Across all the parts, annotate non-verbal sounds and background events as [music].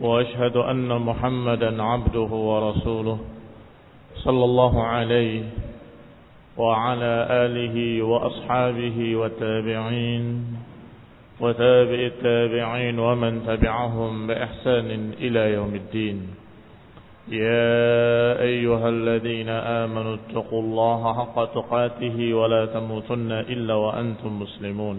وأشهد أن محمدا عبده ورسوله صلى الله عليه وعلى آله وأصحابه والتابعين وتابع التابعين ومن تبعهم بإحسان إلى يوم الدين. يا أيها الذين آمنوا اتقوا الله حق تقاته ولا تموتن إلا وأنتم مسلمون.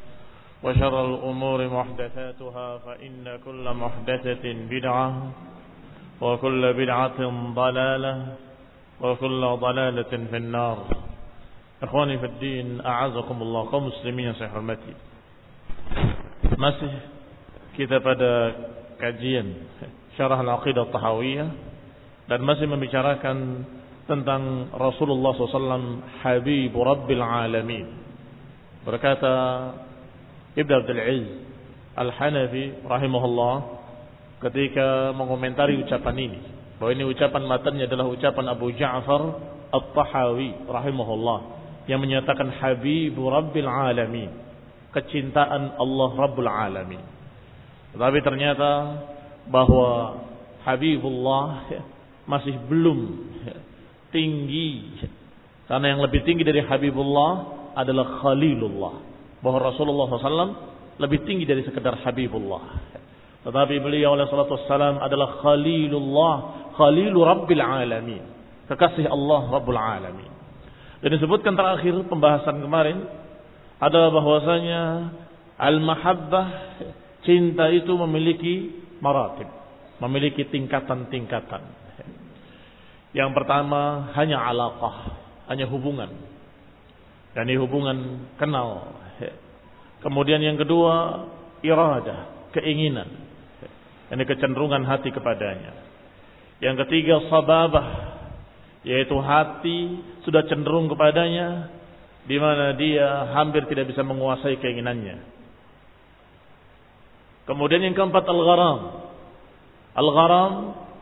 وشر الأمور محدثاتها فإن كل محدثة بدعة وكل بدعة ضلالة وكل ضلالة في النار إخواني في الدين أعزكم الله yang saya hormati masih kita pada kajian syarah al-aqidah tahawiyah dan masih membicarakan tentang Rasulullah SAW Habib Rabbil Alamin berkata Ibn Abdul Aziz Al-Hanafi rahimahullah ketika mengomentari ucapan ini. Bahwa ini ucapan matanya adalah ucapan Abu Ja'far At-Tahawi rahimahullah yang menyatakan Habibu Rabbil Alamin. Kecintaan Allah Rabbul Alamin. Tetapi ternyata bahwa Habibullah masih belum tinggi. Karena yang lebih tinggi dari Habibullah adalah Khalilullah bahwa Rasulullah SAW lebih tinggi dari sekedar Habibullah tetapi beliau oleh salatu wassalam adalah Khalilullah Khalilu Rabbil Alamin kekasih Allah Rabbul Alamin dan disebutkan terakhir pembahasan kemarin adalah bahwasanya al-mahabbah cinta itu memiliki maratib, memiliki tingkatan-tingkatan. Yang pertama hanya alaqah, hanya hubungan. Dan ini hubungan kenal. Kemudian yang kedua iradah, keinginan. Ini kecenderungan hati kepadanya. Yang ketiga sababah, yaitu hati sudah cenderung kepadanya di mana dia hampir tidak bisa menguasai keinginannya. Kemudian yang keempat al-gharam. Al-gharam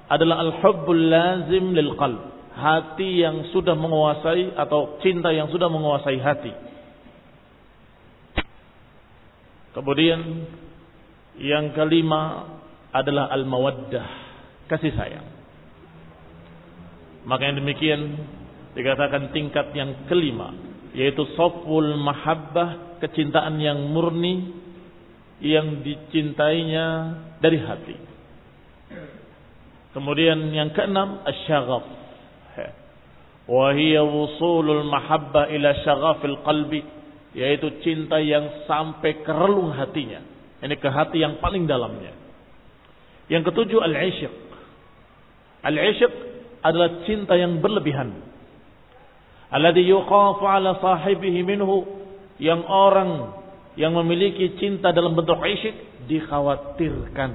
adalah al-hubbul lazim lil qalb. Hati yang sudah menguasai atau cinta yang sudah menguasai hati. Kemudian yang kelima adalah al-mawaddah, kasih sayang. Maka yang demikian dikatakan tingkat yang kelima yaitu soful mahabbah kecintaan yang murni yang dicintainya dari hati. Kemudian yang keenam asyaghaf. Wa hiya wusulul mahabbah ila syaghafil qalbi yaitu cinta yang sampai ke relung hatinya. Ini ke hati yang paling dalamnya. Yang ketujuh al-isyiq. Al-isyiq adalah cinta yang berlebihan. Alladhi yuqafu ala sahibihi minhu yang orang yang memiliki cinta dalam bentuk isyik dikhawatirkan.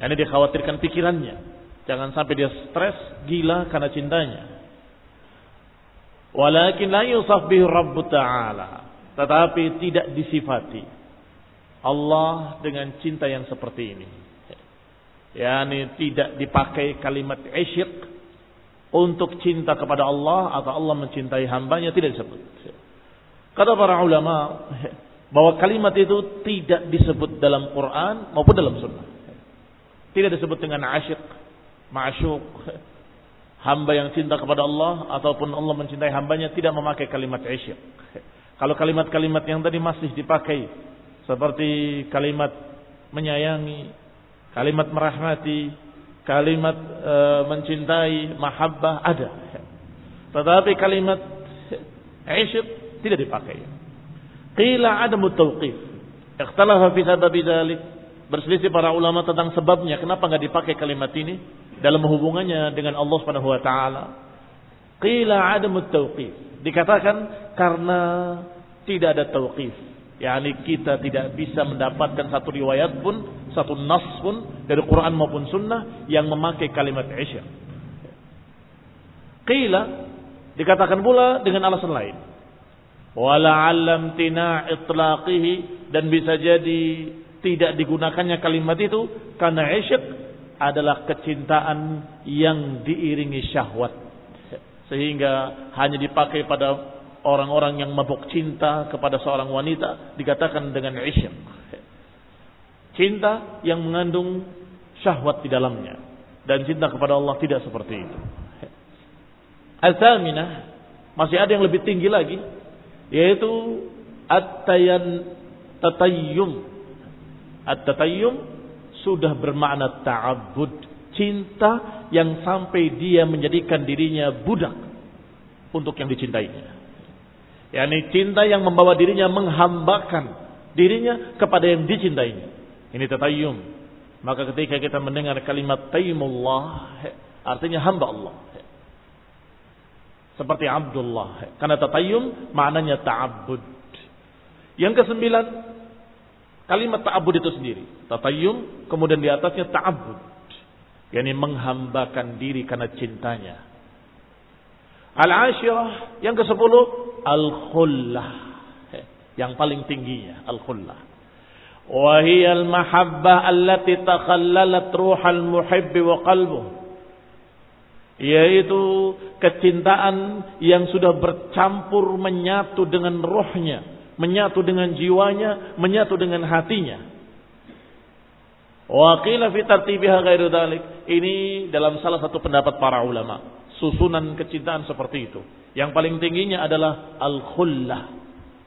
Yani dikhawatirkan pikirannya. Jangan sampai dia stres, gila karena cintanya. Walakin la yusaf bihi Rabb Ta'ala. Tetapi tidak disifati Allah dengan cinta yang seperti ini. Yani tidak dipakai kalimat isyik untuk cinta kepada Allah atau Allah mencintai hambanya tidak disebut. Kata para ulama bahwa kalimat itu tidak disebut dalam Quran maupun dalam Sunnah. Tidak disebut dengan asyik, ma'asyuk, hamba yang cinta kepada Allah ataupun Allah mencintai hambanya tidak memakai kalimat asyik. Kalau kalimat-kalimat yang tadi masih dipakai seperti kalimat menyayangi, kalimat merahmati, kalimat e, mencintai, mahabbah ada. Tetapi kalimat isyq tidak dipakai. Qila adamu tauqif. Ikhtalafa fi sababi dzalik. Berselisih para ulama tentang sebabnya kenapa enggak dipakai kalimat ini dalam hubungannya dengan Allah Subhanahu wa taala. Qila adamu tauqif. Dikatakan karena tidak ada tauqif yakni kita tidak bisa mendapatkan satu riwayat pun, satu nas pun dari Quran maupun sunnah yang memakai kalimat isya. Qila dikatakan pula dengan alasan lain. Wala'allam tina itlaqihi dan bisa jadi tidak digunakannya kalimat itu karena isyak adalah kecintaan yang diiringi syahwat. Sehingga hanya dipakai pada orang-orang yang mabuk cinta kepada seorang wanita dikatakan dengan isyq. Cinta yang mengandung syahwat di dalamnya dan cinta kepada Allah tidak seperti itu. Al-thaminah masih ada yang lebih tinggi lagi yaitu at-tayan tatayyum. At-tatayyum sudah bermakna ta'abbud, cinta yang sampai dia menjadikan dirinya budak untuk yang dicintainya yakni cinta yang membawa dirinya menghambakan dirinya kepada yang dicintainya. Ini tatayyum. Maka ketika kita mendengar kalimat tayyumullah, artinya hamba Allah. Seperti Abdullah. Karena tatayyum maknanya ta'abbud. Yang kesembilan, kalimat ta'abbud itu sendiri. Tatayyum, kemudian di atasnya ta'abbud. Yakni menghambakan diri karena cintanya. Al-ashirah, yang ke sepuluh, al-khullah. Yang paling tingginya al-khullah. Wahia al-mahabbah allati takhallalat ruhal muhibbi wa qalbuh. Yaitu kecintaan yang sudah bercampur menyatu dengan rohnya. Menyatu dengan jiwanya, menyatu dengan hatinya. Waqila fi tartibiha dalik. Ini dalam salah satu pendapat para ulama. Susunan kecintaan seperti itu. Yang paling tingginya adalah al-khullah.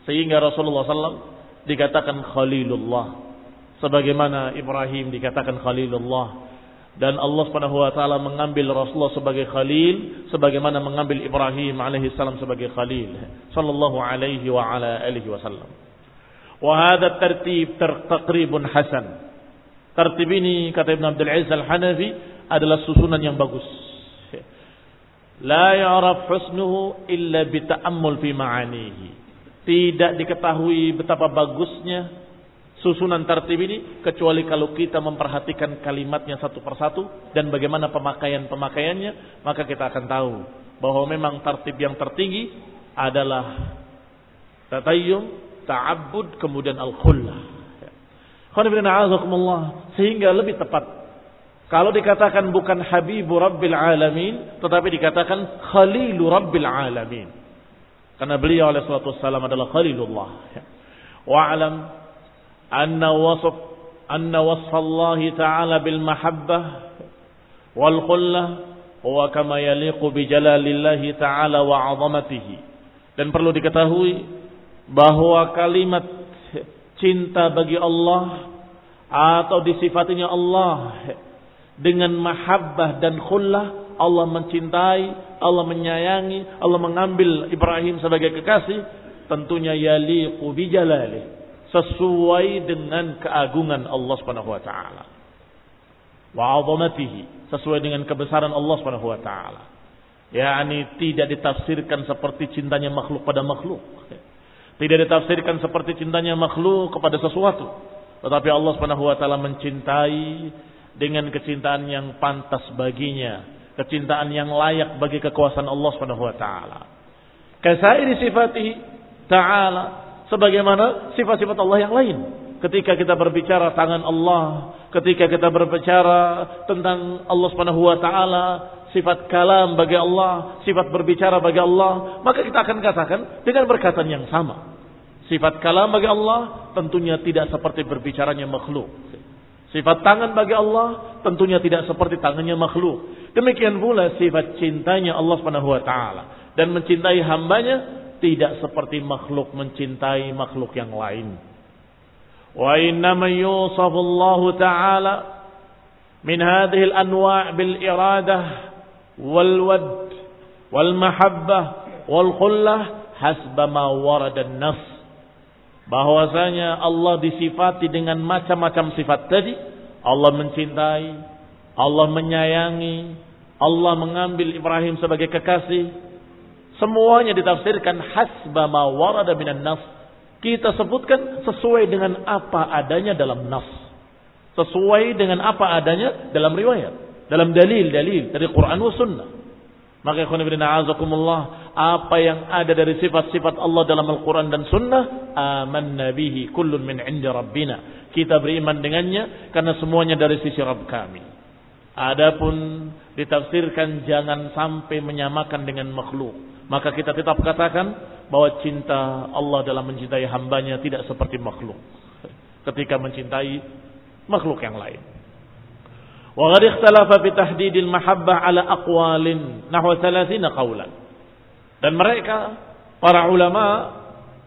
Sehingga Rasulullah SAW dikatakan Khalilullah. Sebagaimana Ibrahim dikatakan Khalilullah. Dan Allah Subhanahu wa taala mengambil Rasulullah sebagai khalil sebagaimana mengambil Ibrahim alaihi salam sebagai khalil sallallahu alaihi wa ala alihi wasallam. Wa hadha tartib hasan. Tertib ini kata Ibn Abdul Aziz Al-Hanafi adalah susunan yang bagus. La ya'raf husnuhu illa bita'ammul fi ma'anihi. Tidak diketahui betapa bagusnya susunan tertib ini kecuali kalau kita memperhatikan kalimatnya satu persatu dan bagaimana pemakaian-pemakaiannya maka kita akan tahu bahwa memang tertib yang tertinggi adalah tatayyum, ta'abbud kemudian al-khullah. Sehingga lebih tepat kalau dikatakan bukan Habibu Rabbil Alamin, tetapi dikatakan Khalilu Rabbil Alamin. Karena beliau oleh suatu salam adalah Khalilullah. Wa'alam anna wasf anna wasf Allah Ta'ala bil mahabbah wal khullah huwa kama yaliqu bi jalalillahi Ta'ala wa 'azamatihi. Dan perlu diketahui bahwa kalimat cinta bagi Allah atau disifatinya Allah dengan mahabbah dan khullah Allah mencintai, Allah menyayangi, Allah mengambil Ibrahim sebagai kekasih, tentunya yaliqu bijalali sesuai dengan keagungan Allah Subhanahu wa taala. Wa sesuai dengan kebesaran Allah Subhanahu wa taala. yakni tidak ditafsirkan seperti cintanya makhluk pada makhluk. Tidak ditafsirkan seperti cintanya makhluk kepada sesuatu. Tetapi Allah Subhanahu wa taala mencintai dengan kecintaan yang pantas baginya, kecintaan yang layak bagi kekuasaan Allah Subhanahu wa taala. Kasairi sifatihi ta'ala sebagaimana sifat-sifat Allah yang lain. Ketika kita berbicara tangan Allah, ketika kita berbicara tentang Allah Subhanahu wa taala, sifat kalam bagi Allah, sifat berbicara bagi Allah, maka kita akan katakan dengan perkataan yang sama. Sifat kalam bagi Allah tentunya tidak seperti berbicaranya makhluk. Sifat tangan bagi Allah tentunya tidak seperti tangannya makhluk. Demikian pula sifat cintanya Allah Subhanahu wa taala dan mencintai hambanya tidak seperti makhluk mencintai makhluk yang lain. Wa innama yusafu Allah taala min hadhihi al-anwa' bil iradah wal wad wal mahabbah ma warada an-nass bahwasanya Allah disifati dengan macam-macam sifat tadi. Allah mencintai, Allah menyayangi, Allah mengambil Ibrahim sebagai kekasih. Semuanya ditafsirkan hasba ma warada minan nas. Kita sebutkan sesuai dengan apa adanya dalam nas. Sesuai dengan apa adanya dalam riwayat. Dalam dalil-dalil dari Quran wa sunnah. Maka ikhwan ibn a'azakumullah, apa yang ada dari sifat-sifat Allah dalam Al-Quran dan Sunnah, aman nabihi kullun min indi rabbina. Kita beriman dengannya karena semuanya dari sisi Rabb kami. Adapun ditafsirkan jangan sampai menyamakan dengan makhluk. Maka kita tetap katakan bahwa cinta Allah dalam mencintai hambanya tidak seperti makhluk. Ketika mencintai makhluk yang lain. وقد اختلف في تحديد المحبة على أقوال نحو ثلاثين قولا dan mereka para ulama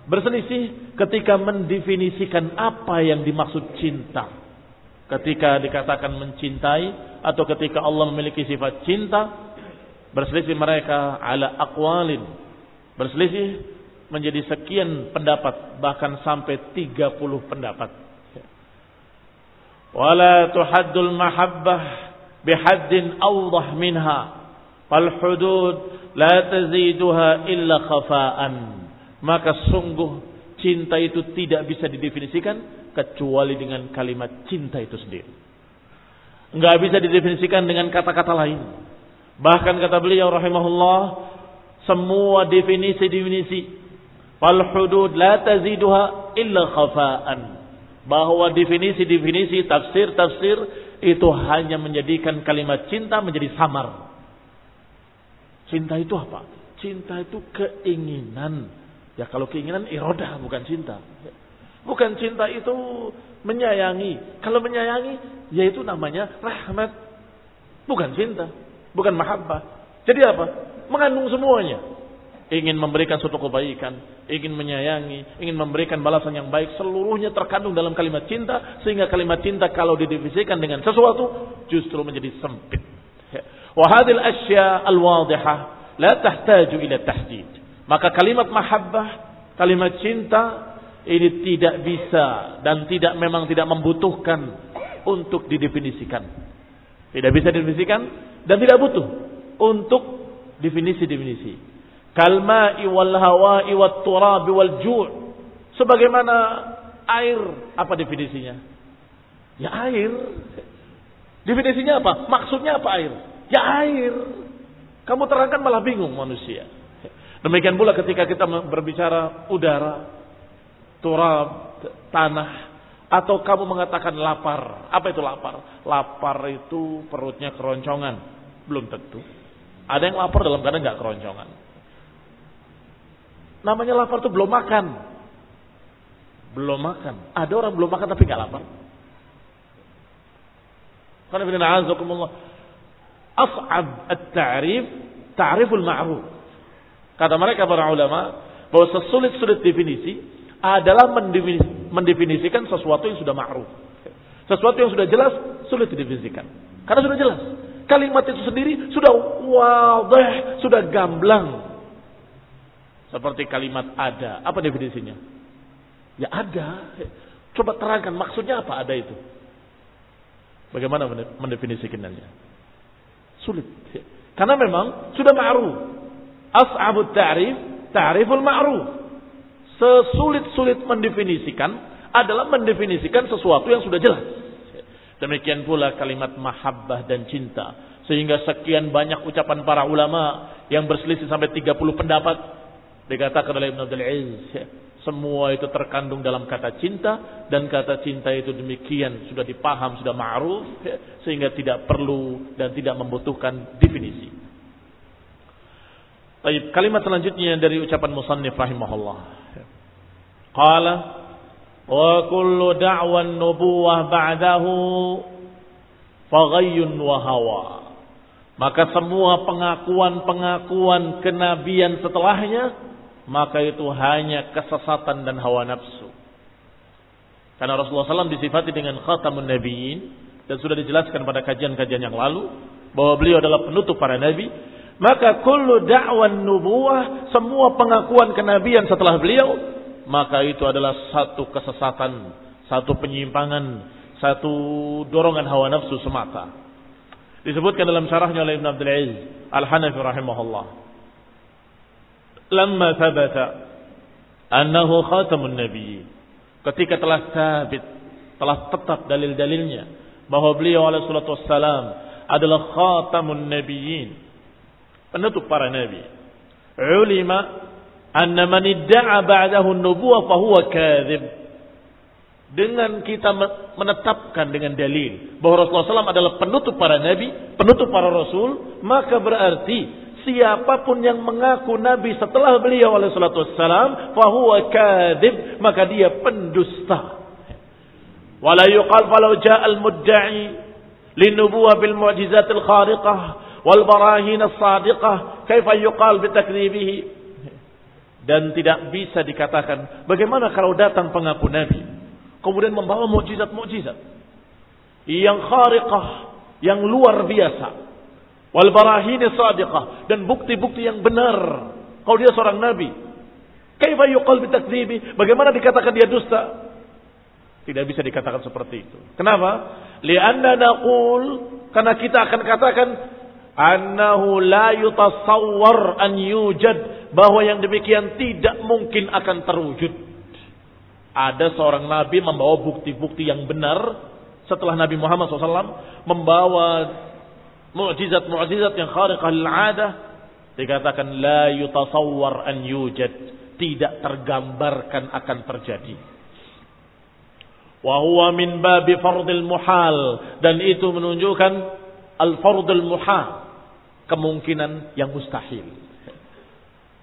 berselisih ketika mendefinisikan apa yang dimaksud cinta ketika dikatakan mencintai atau ketika Allah memiliki sifat cinta berselisih mereka ala aqwalin berselisih menjadi sekian pendapat bahkan sampai 30 pendapat ولا تحد mahabbah بحد أوضح منها فالحدود لا تزيدها إلا illa maka sungguh cinta itu tidak bisa didefinisikan kecuali dengan kalimat cinta itu sendiri. Enggak bisa didefinisikan dengan kata-kata lain. Bahkan kata beliau rahimahullah semua definisi-definisi. Fal hudud la taziduha illa khafa'an bahwa definisi-definisi tafsir-tafsir itu hanya menjadikan kalimat cinta menjadi samar. Cinta itu apa? Cinta itu keinginan. Ya kalau keinginan irodah bukan cinta. Bukan cinta itu menyayangi. Kalau menyayangi yaitu namanya rahmat. Bukan cinta. Bukan mahabbah. Jadi apa? Mengandung semuanya ingin memberikan suatu kebaikan, ingin menyayangi, ingin memberikan balasan yang baik, seluruhnya terkandung dalam kalimat cinta, sehingga kalimat cinta kalau didivisikan dengan sesuatu justru menjadi sempit. Wahadil asya al-wadihah la tahtaju ila tahdid. Maka kalimat mahabbah, kalimat cinta ini tidak bisa dan tidak memang tidak membutuhkan untuk didefinisikan. Tidak bisa didefinisikan dan tidak butuh untuk definisi-definisi kalma'i wal hawa'i wat turabi wal ju' sebagaimana air apa definisinya? Ya air. Definisinya apa? Maksudnya apa air? Ya air. Kamu terangkan malah bingung manusia. Demikian pula ketika kita berbicara udara turab tanah atau kamu mengatakan lapar. Apa itu lapar? Lapar itu perutnya keroncongan. Belum tentu. Ada yang lapar dalam keadaan nggak keroncongan Namanya lapar tuh belum makan. Belum makan. Ada orang belum makan tapi nggak lapar. Karena bin a'azakumullah. As'ab at-ta'rif ta'riful ma'ruf. Kata mereka para ulama bahwa sesulit-sulit definisi adalah mendefinisikan sesuatu yang sudah ma'ruf. Sesuatu yang sudah jelas sulit didefinisikan. Karena sudah jelas. Kalimat itu sendiri sudah wadah, sudah gamblang. Seperti kalimat ada. Apa definisinya? Ya ada. Coba terangkan maksudnya apa ada itu. Bagaimana mendefinisikannya? Sulit. Karena memang sudah ma'ruf. As'abut ta'rif, ta'riful ma'ruf. Sesulit-sulit mendefinisikan adalah mendefinisikan sesuatu yang sudah jelas. Demikian pula kalimat mahabbah dan cinta. Sehingga sekian banyak ucapan para ulama yang berselisih sampai 30 pendapat Dikatakan oleh Ibn Abdul Aziz, semua itu terkandung dalam kata cinta dan kata cinta itu demikian sudah dipaham, sudah ma'ruf sehingga tidak perlu dan tidak membutuhkan definisi. Baik, kalimat selanjutnya dari ucapan musannif rahimahullah. Qala wa kullu da'wan nubuwah ba'dahu faghayyun wa hawa. Maka semua pengakuan-pengakuan kenabian setelahnya maka itu hanya kesesatan dan hawa nafsu. Karena Rasulullah SAW disifati dengan khatamun nabiyyin dan sudah dijelaskan pada kajian-kajian yang lalu bahwa beliau adalah penutup para nabi maka kullu da'wan nubuwah, semua pengakuan kenabian setelah beliau, maka itu adalah satu kesesatan, satu penyimpangan, satu dorongan hawa nafsu semata. Disebutkan dalam syarahnya oleh Ibn Abdul Aziz Al-Hanafi rahimahullah. Lama thabata annahu khatamun nabi. Ketika telah sabit, telah tetap dalil-dalilnya bahwa beliau alaihi salatu wassalam adalah khatamun nabiyyin penutup para nabi. Ulima anna man idda'a ba'dahu an-nubuwah fa huwa. Dengan kita menetapkan dengan dalil bahwa Rasulullah SAW adalah penutup para nabi, penutup para rasul, maka berarti siapa pun yang mengaku nabi setelah beliau alaihi salatu wassalam fahuwa kadzib maka dia pendusta. Wala yuqal falau jaa al mudda'i linubuwah bil mu'jizatil khariqah wal barahin as-sadiqah kaifa yuqal bitakdzibihi dan tidak bisa dikatakan bagaimana kalau datang pengaku nabi kemudian membawa mukjizat-mukjizat yang khariqah yang luar biasa wal barahin as-sadiqah dan bukti-bukti yang benar. Kalau dia seorang nabi. Kaifa yuqal bitakdzibi? Bagaimana dikatakan dia dusta? Tidak bisa dikatakan seperti itu. Kenapa? Lianna naqul. Karena kita akan katakan annahu la yutasawwar an yujad. Bahwa yang demikian tidak mungkin akan terwujud. Ada seorang nabi membawa bukti-bukti yang benar. Setelah Nabi Muhammad SAW membawa mukjizat-mukjizat yang khariqah lil adah dikatakan la yutasawwar an yujad tidak tergambarkan akan terjadi. Wa huwa min babi fardil muhal dan itu menunjukkan al fardul muhal kemungkinan yang mustahil.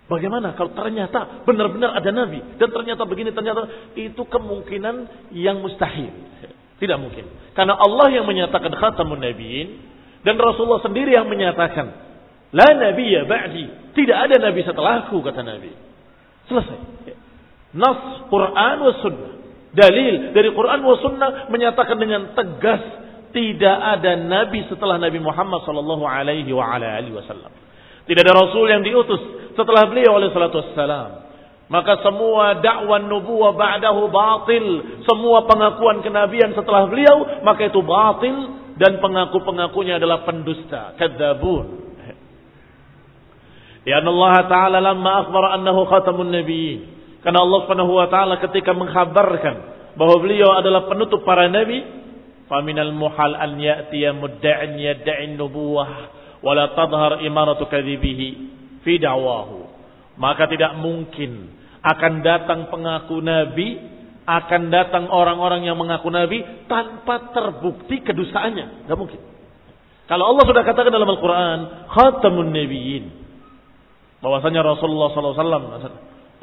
Bagaimana kalau ternyata benar-benar ada nabi dan ternyata begini ternyata itu kemungkinan yang mustahil. Tidak mungkin. Karena Allah yang menyatakan khatamun nabiyyin dan Rasulullah sendiri yang menyatakan la nabiyya ba'di. Tidak ada nabi setelahku kata Nabi. Selesai. Nas Quran wa sunnah. Dalil dari Quran wa sunnah menyatakan dengan tegas tidak ada nabi setelah Nabi Muhammad sallallahu alaihi wa ala alihi wasallam. Tidak ada rasul yang diutus setelah beliau oleh salatu wassalam. Maka semua dakwah nubuwah ba'dahu batil. Semua pengakuan kenabian setelah beliau, maka itu batil dan pengaku-pengakunya adalah pendusta, kadzabun. Ya Allah Ta'ala lamma akhbara annahu khatamun nabiyyin. Karena Allah Subhanahu wa taala ketika mengkhabarkan bahwa beliau adalah penutup para nabi, faminal muhal an ya'tiya mudda'in yadda'in nubuwah wala tadhar imaratu kadhibihi fi da'wahu maka tidak mungkin akan datang pengaku nabi akan datang orang-orang yang mengaku nabi tanpa terbukti kedustaannya enggak mungkin kalau Allah sudah katakan dalam Al-Qur'an khatamun nabiyyin bahwasanya Rasulullah wasallam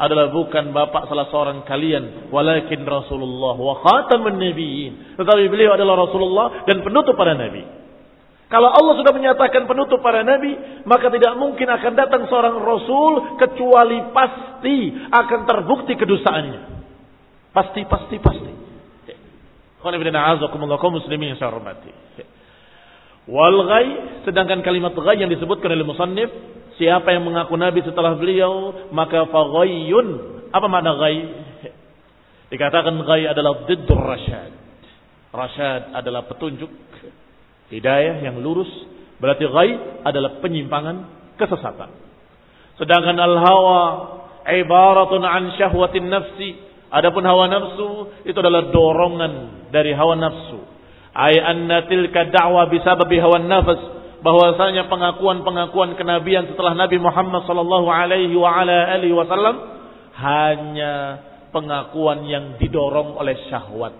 adalah bukan bapak salah seorang kalian, walakin Rasulullah wa khatamun nabiyyin. Tetapi beliau adalah Rasulullah dan penutup para nabi. Kalau Allah sudah menyatakan penutup para nabi, maka tidak mungkin akan datang seorang rasul kecuali pasti akan terbukti kedustaannya. Pasti, pasti, pasti. muslimin yang hormati. Wal ghai, sedangkan kalimat ghai yang disebutkan oleh musannif Siapa yang mengaku nabi setelah beliau, maka faghayyun. Apa makna ghay? Dikatakan ghay adalah diddur rasyad. Rasyad adalah petunjuk, hidayah yang lurus. Berarti ghay adalah penyimpangan, kesesatan. Sedangkan al-hawa ibaratun an syahwatin nafsi. Adapun hawa nafsu itu adalah dorongan dari hawa nafsu. Ay anna tilka da'wa bisababi hawa nafs bahwasanya pengakuan-pengakuan kenabian setelah Nabi Muhammad sallallahu alaihi wa ala alihi wasallam hanya pengakuan yang didorong oleh syahwat.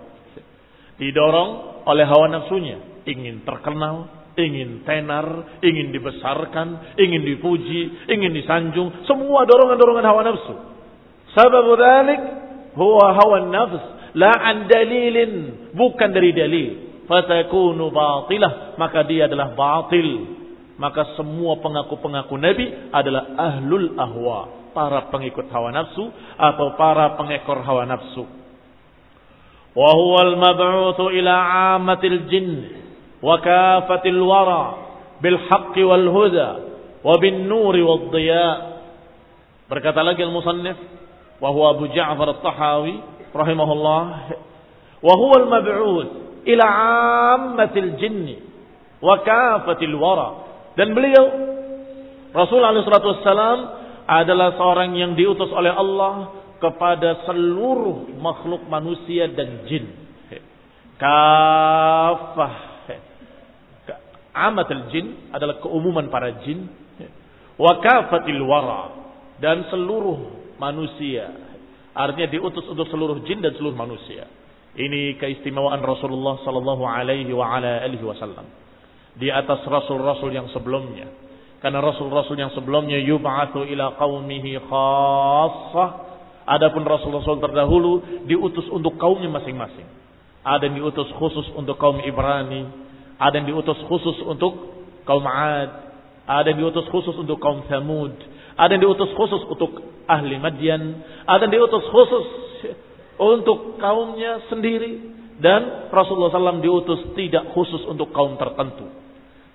Didorong oleh hawa nafsunya, ingin terkenal, ingin tenar, ingin dibesarkan, ingin dipuji, ingin disanjung, semua dorongan-dorongan hawa nafsu. Sebab dzalik huwa hawa nafs la an dalilin bukan dari dalil. Fatakunu batilah maka dia adalah batil. Maka semua pengaku-pengaku nabi adalah ahlul ahwa para pengikut hawa nafsu atau para pengekor hawa nafsu. Wa huwal mab'utsu ila 'amatil jin wa kafatil wara bil haqqi wal huda wa bin nuri wad dhiya berkata lagi al-musannif Abu Ja'far at-Tahawi rahimahullah wa huwa al-mab'uth ila 'ammatil jinn wa kafatil wara dan beliau alaihi wasallam adalah seorang yang diutus oleh Allah kepada seluruh makhluk manusia dan jin. Kafah. Amatul jin adalah keumuman para jin. Wa kafatil wara. Dan seluruh manusia. Artinya diutus untuk seluruh jin dan seluruh manusia. Ini keistimewaan Rasulullah sallallahu alaihi wa ala alihi wasallam. Di atas rasul-rasul yang sebelumnya. Karena rasul-rasul yang sebelumnya yub'atsu ila qaumihi khassah Adapun Rasul-Rasul terdahulu diutus untuk kaumnya masing-masing. Ada yang diutus khusus untuk kaum Ibrani, ada yang diutus khusus untuk kaum Ad, ada yang diutus khusus untuk kaum Thamud, ada yang diutus khusus untuk ahli Madian, yang diutus khusus untuk kaumnya sendiri dan Rasulullah SAW diutus tidak khusus untuk kaum tertentu.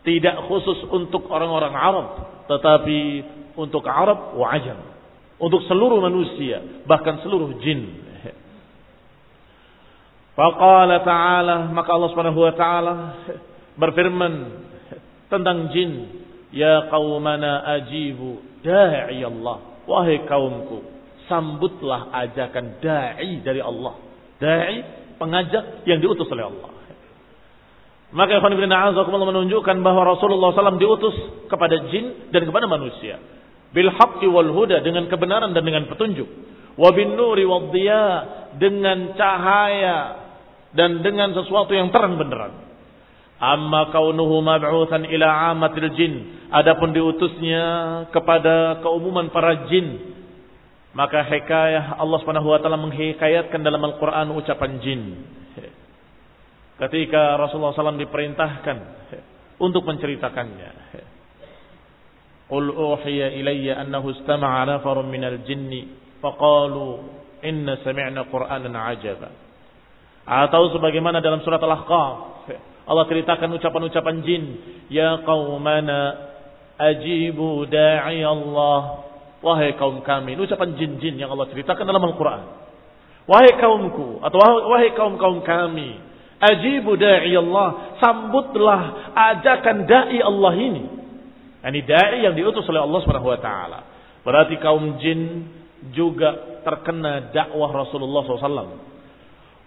Tidak khusus untuk orang-orang Arab, tetapi untuk Arab wa Ajam untuk seluruh manusia, bahkan seluruh jin. Faqala ta'ala, maka Allah Subhanahu wa taala berfirman tentang jin, "Ya qaumana ajibu da'i Allah." Wahai kaumku, sambutlah ajakan dai dari Allah. Dai pengajak yang diutus oleh Allah. Maka Ikhwan Ibn menunjukkan bahwa Rasulullah SAW diutus kepada jin dan kepada manusia bil haqqi wal huda dengan kebenaran dan dengan petunjuk wa bin nuri diya dengan cahaya dan dengan sesuatu yang terang benderang Amma kaunuhu mab'utsan ila amatil jin. Adapun diutusnya kepada keumuman para jin. Maka hikayah Allah Subhanahu wa taala menghikayatkan dalam Al-Qur'an ucapan jin. Ketika Rasulullah SAW diperintahkan untuk menceritakannya. Qul uhiya ilayya annahu istama'a nafarun minal jinni faqalu inna sami'na qur'anan ajaba. Atau sebagaimana dalam surat Al-Ahqaf Allah ceritakan ucapan-ucapan jin ya qaumana ajibu da'i Allah wahai kaum kami ini ucapan jin-jin yang Allah ceritakan dalam Al-Qur'an wahai kaumku atau wahai kaum-kaum kami ajibu da'i Allah sambutlah ajakan dai Allah ini ini dai yang diutus oleh Allah Subhanahu wa taala. Berarti kaum jin juga terkena dakwah Rasulullah SAW.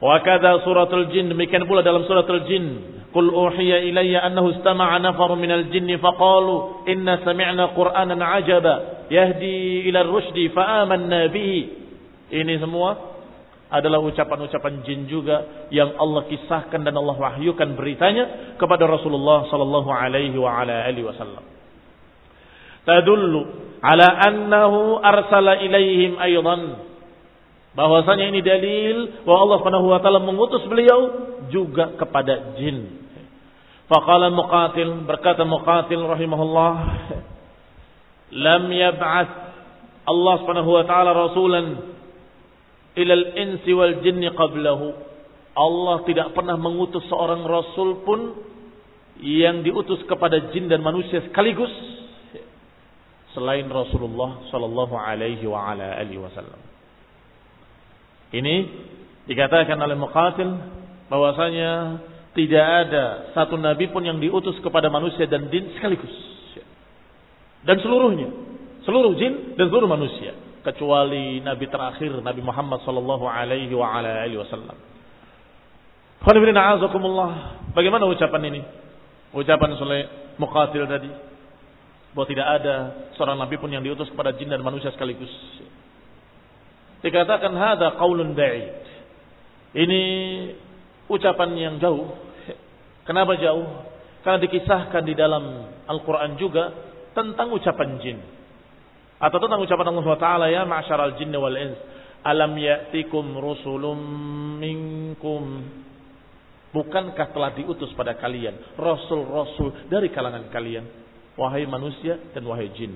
Wa kadza suratul jin demikian pula dalam suratul jin. Qul uhiya ilayya annahu istama'a nafarun minal jinni faqalu inna sami'na qur'anan ajaba yahdi ila ar-rusydi fa amanna bihi. Ini semua adalah ucapan-ucapan jin juga yang Allah kisahkan dan Allah wahyukan beritanya kepada Rasulullah sallallahu alaihi wa ala alihi wasallam. Tadullu ala annahu arsala ilaihim aydan bahwasanya ini dalil bahwa Allah Subhanahu wa taala mengutus beliau juga kepada jin. Faqala Muqatil berkata Muqatil rahimahullah lam yab'ats Allah Subhanahu wa taala rasulan ila al-insi wal jinni qablahu. Allah tidak pernah mengutus seorang rasul pun yang diutus kepada jin dan manusia sekaligus selain Rasulullah sallallahu alaihi wa ala alihi wasallam. Ini dikatakan oleh Muqatil bahwasanya tidak ada satu nabi pun yang diutus kepada manusia dan jin sekaligus. Dan seluruhnya, seluruh jin dan seluruh manusia kecuali nabi terakhir Nabi Muhammad sallallahu alaihi wa ala alihi wasallam. Bagaimana ucapan ini? Ucapan oleh Muqatil tadi bahwa tidak ada seorang nabi pun yang diutus kepada jin dan manusia sekaligus. Dikatakan hada qaulun ba'id. Ini ucapan yang jauh. Kenapa jauh? Karena dikisahkan di dalam Al-Quran juga tentang ucapan jin. Atau tentang ucapan Allah SWT ya ma'asyaral jinni wal ins. Alam ya'tikum rusulum minkum. Bukankah telah diutus pada kalian rasul-rasul dari kalangan kalian? Wahai manusia dan wahai jin.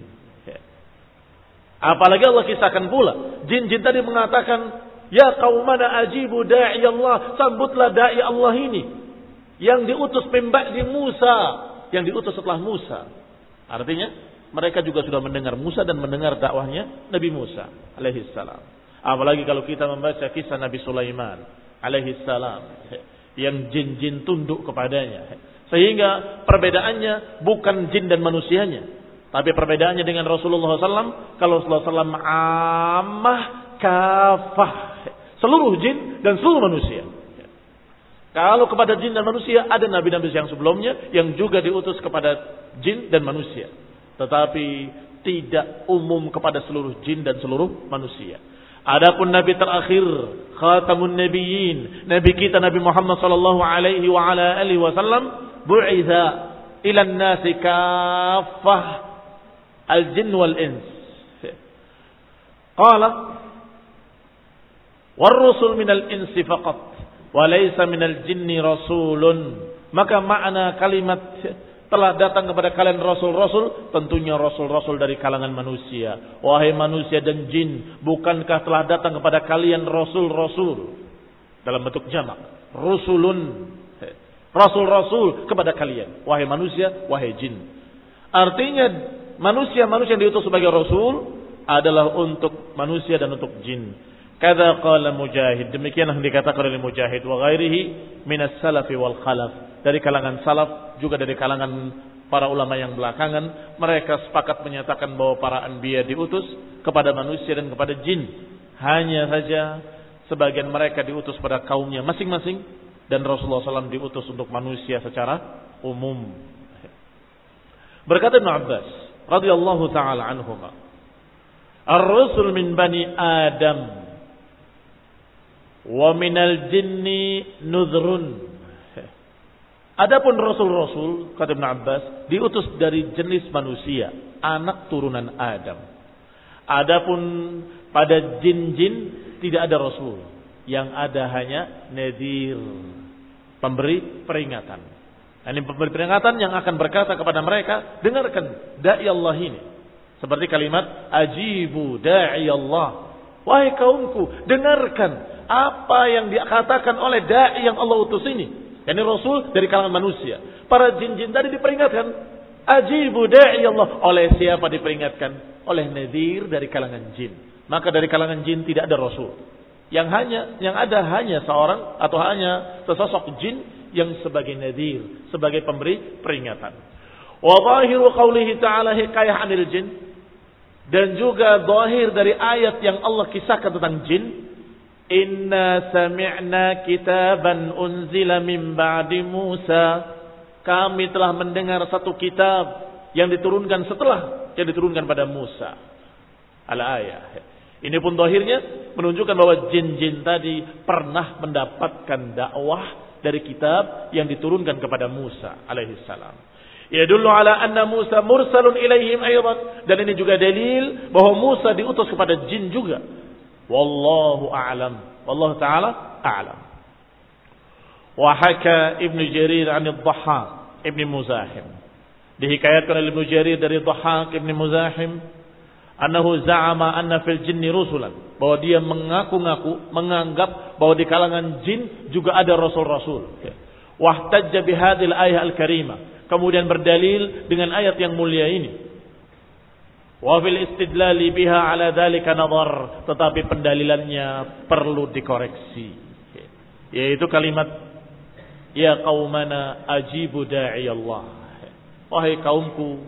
Apalagi Allah kisahkan pula. Jin-jin tadi mengatakan, Ya qaumana ajibu da'i Allah. Sambutlah da'i Allah ini. Yang diutus di Musa. Yang diutus setelah Musa. Artinya, mereka juga sudah mendengar Musa dan mendengar dakwahnya Nabi Musa alaihissalam. Apalagi kalau kita membaca kisah Nabi Sulaiman alaihissalam yang jin-jin tunduk kepadanya. Sehingga perbedaannya bukan jin dan manusianya. Tapi perbedaannya dengan Rasulullah SAW. Kalau Rasulullah SAW amah kafah. Seluruh jin dan seluruh manusia. Kalau kepada jin dan manusia ada nabi-nabi yang sebelumnya yang juga diutus kepada jin dan manusia. Tetapi tidak umum kepada seluruh jin dan seluruh manusia. Adapun nabi terakhir khatamun nabiyyin, nabi kita Nabi Muhammad sallallahu alaihi wa ala alihi wasallam bu'itha ila an-nasi kaffah al-jin wal ins. Qala war-rusul minal insi faqat wa laysa minal jinni rasulun. Maka makna kalimat telah datang kepada kalian rasul-rasul, tentunya rasul-rasul dari kalangan manusia. Wahai manusia dan jin, bukankah telah datang kepada kalian rasul-rasul dalam bentuk jamak? Rusulun. Rasul-rasul kepada kalian, wahai manusia, wahai jin. Artinya manusia-manusia yang diutus sebagai rasul adalah untuk manusia dan untuk jin. Kada qala Mujahid. Demikianlah dikatakan oleh Mujahid wa ghairihi minas salafi wal khalaf. Dari kalangan salaf juga dari kalangan para ulama yang belakangan mereka sepakat menyatakan bahwa para anbiya diutus kepada manusia dan kepada jin. Hanya saja sebagian mereka diutus pada kaumnya masing-masing dan Rasulullah SAW diutus untuk manusia secara umum. Berkata Ibn Abbas radhiyallahu taala anhuma, "Ar-rusul min bani Adam Wa minal jinni nudhrun. Adapun rasul-rasul kata Ibn Abbas diutus dari jenis manusia, anak turunan Adam. Adapun pada jin-jin tidak ada rasul, yang ada hanya nadir, pemberi peringatan. Ini pemberi peringatan yang akan berkata kepada mereka, dengarkan dai Allah ini. Seperti kalimat ajibu dai Allah. Wahai kaumku, dengarkan apa yang dikatakan oleh dai yang Allah utus ini. Yani Rasul dari kalangan manusia. Para jin-jin tadi diperingatkan. Ajibu da'i Allah. Oleh siapa diperingatkan? Oleh nadir dari kalangan jin. Maka dari kalangan jin tidak ada Rasul. Yang hanya yang ada hanya seorang atau hanya sesosok jin yang sebagai nadir, sebagai pemberi peringatan. Wa zahiru qawlihi ta'ala hikayah anil jin dan juga zahir dari ayat yang Allah kisahkan tentang jin Inna sami'na kitaban unzila min ba'di Musa. Kami telah mendengar satu kitab yang diturunkan setelah yang diturunkan pada Musa. Al-ayah. Ini pun dohirnya menunjukkan bahwa jin-jin tadi pernah mendapatkan dakwah dari kitab yang diturunkan kepada Musa alaihissalam. Yadullu ala anna Musa mursalun ilaihim ayat. Dan ini juga dalil bahwa Musa diutus kepada jin juga. Wallahu a'lam. Wallahu taala a'lam. Wa haka Ibnu Jarir 'an Ad-Dhahhak Ibn Muzahim. Dihikayatkan oleh Ibnu Jarir dari Dhahhak Ibn Muzahim annahu za'ama anna fil jinni rusulan. Bahwa dia mengaku-ngaku menganggap bahwa di kalangan jin juga ada rasul-rasul. Wahtajja bihadil ayat al-karimah. Kemudian berdalil dengan ayat yang mulia ini. Wa fil istidlali biha ala dzalika nadhar, tetapi pendalilannya perlu dikoreksi. Yaitu kalimat ya qaumana ajibu da'i Allah. Wahai kaumku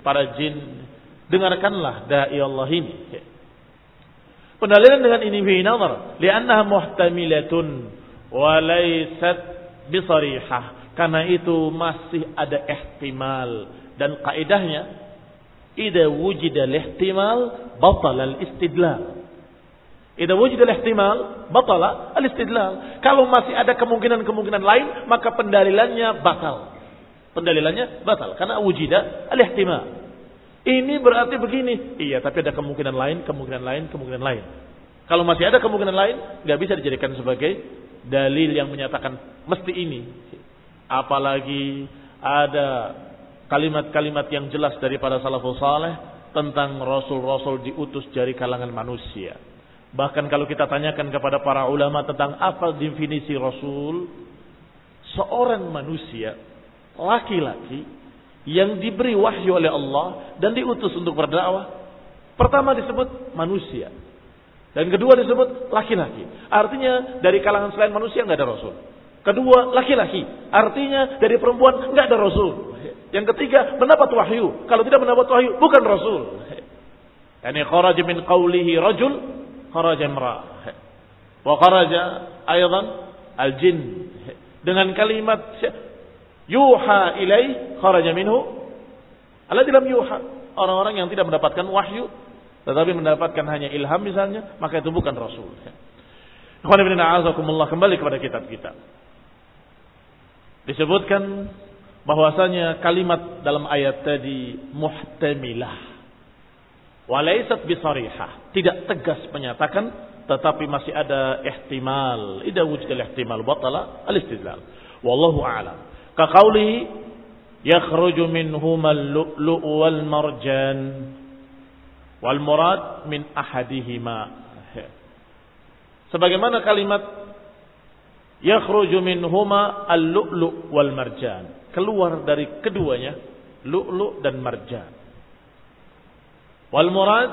para jin, dengarkanlah dai Allah ini. Pendalilan dengan ini fi nazar, li'annaha muhtamilatun wa laysat bisarihah. Karena itu masih ada ihtimal dan kaidahnya Ida wujida lihtimal batal al-istidlal. Ida wujida lihtimal batal al-istidlal. Kalau masih ada kemungkinan-kemungkinan lain, maka pendalilannya batal. Pendalilannya batal karena wujida al-ihtimal. Ini berarti begini. Iya, tapi ada kemungkinan lain, kemungkinan lain, kemungkinan lain. Kalau masih ada kemungkinan lain, nggak bisa dijadikan sebagai dalil yang menyatakan mesti ini. Apalagi ada kalimat-kalimat yang jelas daripada salafus saleh tentang rasul-rasul diutus dari kalangan manusia. Bahkan kalau kita tanyakan kepada para ulama tentang apa definisi rasul, seorang manusia laki-laki yang diberi wahyu oleh Allah dan diutus untuk berdakwah. Pertama disebut manusia. Dan kedua disebut laki-laki. Artinya dari kalangan selain manusia nggak ada rasul. Kedua laki-laki. Artinya dari perempuan nggak ada rasul. Yang ketiga mendapat wahyu. Kalau tidak mendapat wahyu bukan rasul. Yani kharaja min qawlihi rajul kharaja imra. Wa kharaja aydan al-jin. Dengan kalimat yuha ilai kharaja minhu. Alladzi lam yuha. Orang-orang yang tidak mendapatkan wahyu tetapi mendapatkan hanya ilham misalnya maka itu bukan rasul. Kembali kepada kitab kita. Disebutkan bahwasanya kalimat dalam ayat tadi muhtamilah. Walaysat bisarihah. Tidak tegas menyatakan tetapi masih ada ihtimal. Idza wujida ihtimal batala al-istidlal. Wallahu a'lam Ka qawlihi yakhruju minhuma al-lu'lu'u wal marjan wal murad min ahadihima. Sebagaimana kalimat yakhruju minhuma al-lu'lu' wal marjan. Keluar dari keduanya lu'lu' dan marjan. Wal murad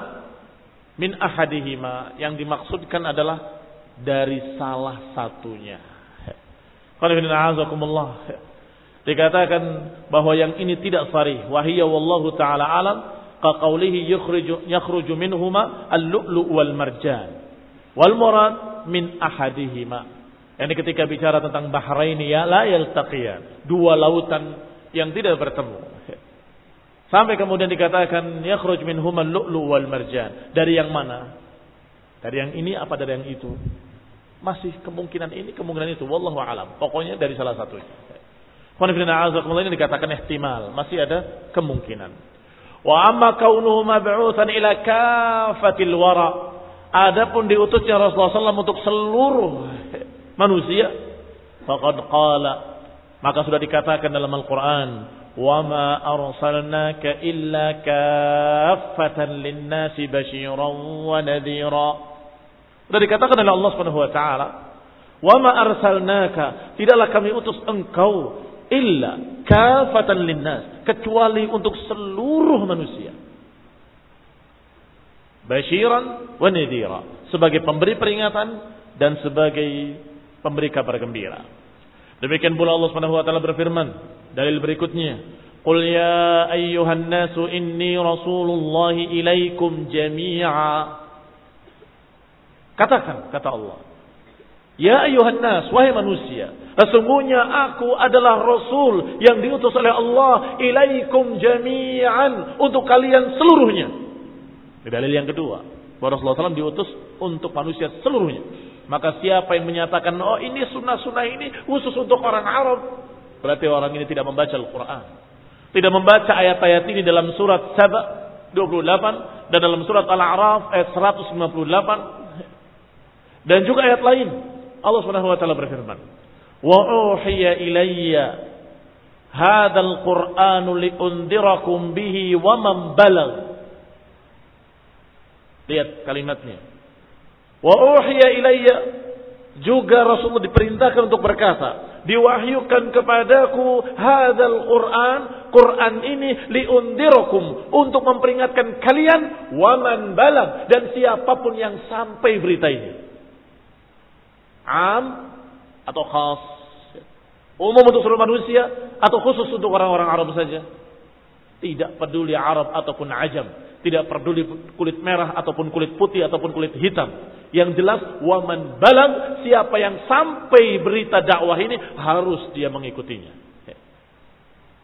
min ahadihima yang dimaksudkan adalah dari salah satunya. Qul inna a'udzu Dikatakan bahwa yang ini tidak sarih. Wahiyya wallahu ta'ala alam. Kaqaulihi yakhruju minhuma al-lu'lu' wal marjan. Wal murad min ahadihima. Ini ketika bicara tentang Bahraini ya la yaltaqiyan. Dua lautan yang tidak bertemu. Sampai kemudian dikatakan yakhruj minhuma al-lu'lu' wal marjan. Dari yang mana? Dari yang ini apa dari yang itu? Masih kemungkinan ini, kemungkinan itu. Wallahu alam. Pokoknya dari salah satunya. Ini dikatakan ihtimal, masih ada kemungkinan. Wa amma kaunuhu mab'utsan ila kafatil wara. Adapun diutusnya Rasulullah SAW untuk seluruh manusia, faqad qala maka sudah dikatakan dalam Al-Qur'an, "Wa ma arsalnaka illa kaffatan lin-nasi basyiran wa nadhira." Sudah dikatakan oleh Allah Subhanahu wa taala, "Wa ma arsalnaka, tidaklah kami utus engkau illa kafatan linnas kecuali untuk seluruh manusia. Basyiran wa nadhira sebagai pemberi peringatan dan sebagai pemberi kabar gembira. Demikian pula Allah Subhanahu wa taala berfirman dalil berikutnya Qul ya ayyuhan nasu inni rasulullahi ilaikum jami'a. Katakan kata Allah Ya ayuhan nas, wahai manusia, sesungguhnya aku adalah rasul yang diutus oleh Allah ilaikum jami'an untuk kalian seluruhnya. Dalil yang kedua, bahwa Rasulullah SAW diutus untuk manusia seluruhnya. Maka siapa yang menyatakan, oh ini sunnah-sunnah ini khusus untuk orang Arab, berarti orang ini tidak membaca Al-Quran. Tidak membaca ayat-ayat ini dalam surat Saba 28 dan dalam surat Al-A'raf ayat 158 dan juga ayat lain Allah Subhanahu wa taala berfirman, "Wa uhiya ilayya hadzal Qur'anu liundirakum bihi wa man balagh." Lihat kalimatnya. Wa uhiya ilayya juga Rasulullah diperintahkan untuk berkata, diwahyukan kepadaku hadzal Qur'an, Quran ini liundirakum untuk memperingatkan kalian waman balag dan siapa pun yang sampai berita ini am atau khas? Umum untuk seluruh manusia atau khusus untuk orang-orang Arab saja? Tidak peduli Arab ataupun ajam. Tidak peduli kulit merah ataupun kulit putih ataupun kulit hitam. Yang jelas waman balang siapa yang sampai berita dakwah ini harus dia mengikutinya.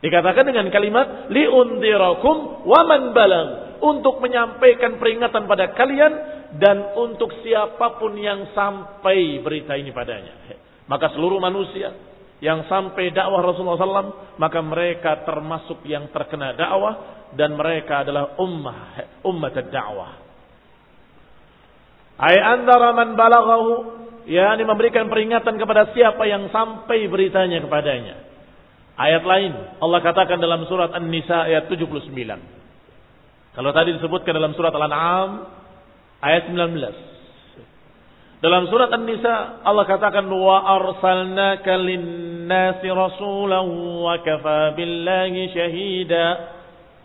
Dikatakan dengan kalimat liundirakum waman balang untuk menyampaikan peringatan pada kalian dan untuk siapa pun yang sampai berita ini padanya. Maka seluruh manusia yang sampai dakwah Rasulullah SAW, maka mereka termasuk yang terkena dakwah dan mereka adalah ummah, ummah dakwah. Ay antara man balaghahu, yakni memberikan peringatan kepada siapa yang sampai beritanya kepadanya. Ayat lain Allah katakan dalam surat An-Nisa ayat 79. Kalau tadi disebutkan dalam surat Al-An'am ayat 19. Dalam surat An-Nisa Allah katakan wa arsalnaka lin-nasi rasulan wa kafa billahi syahida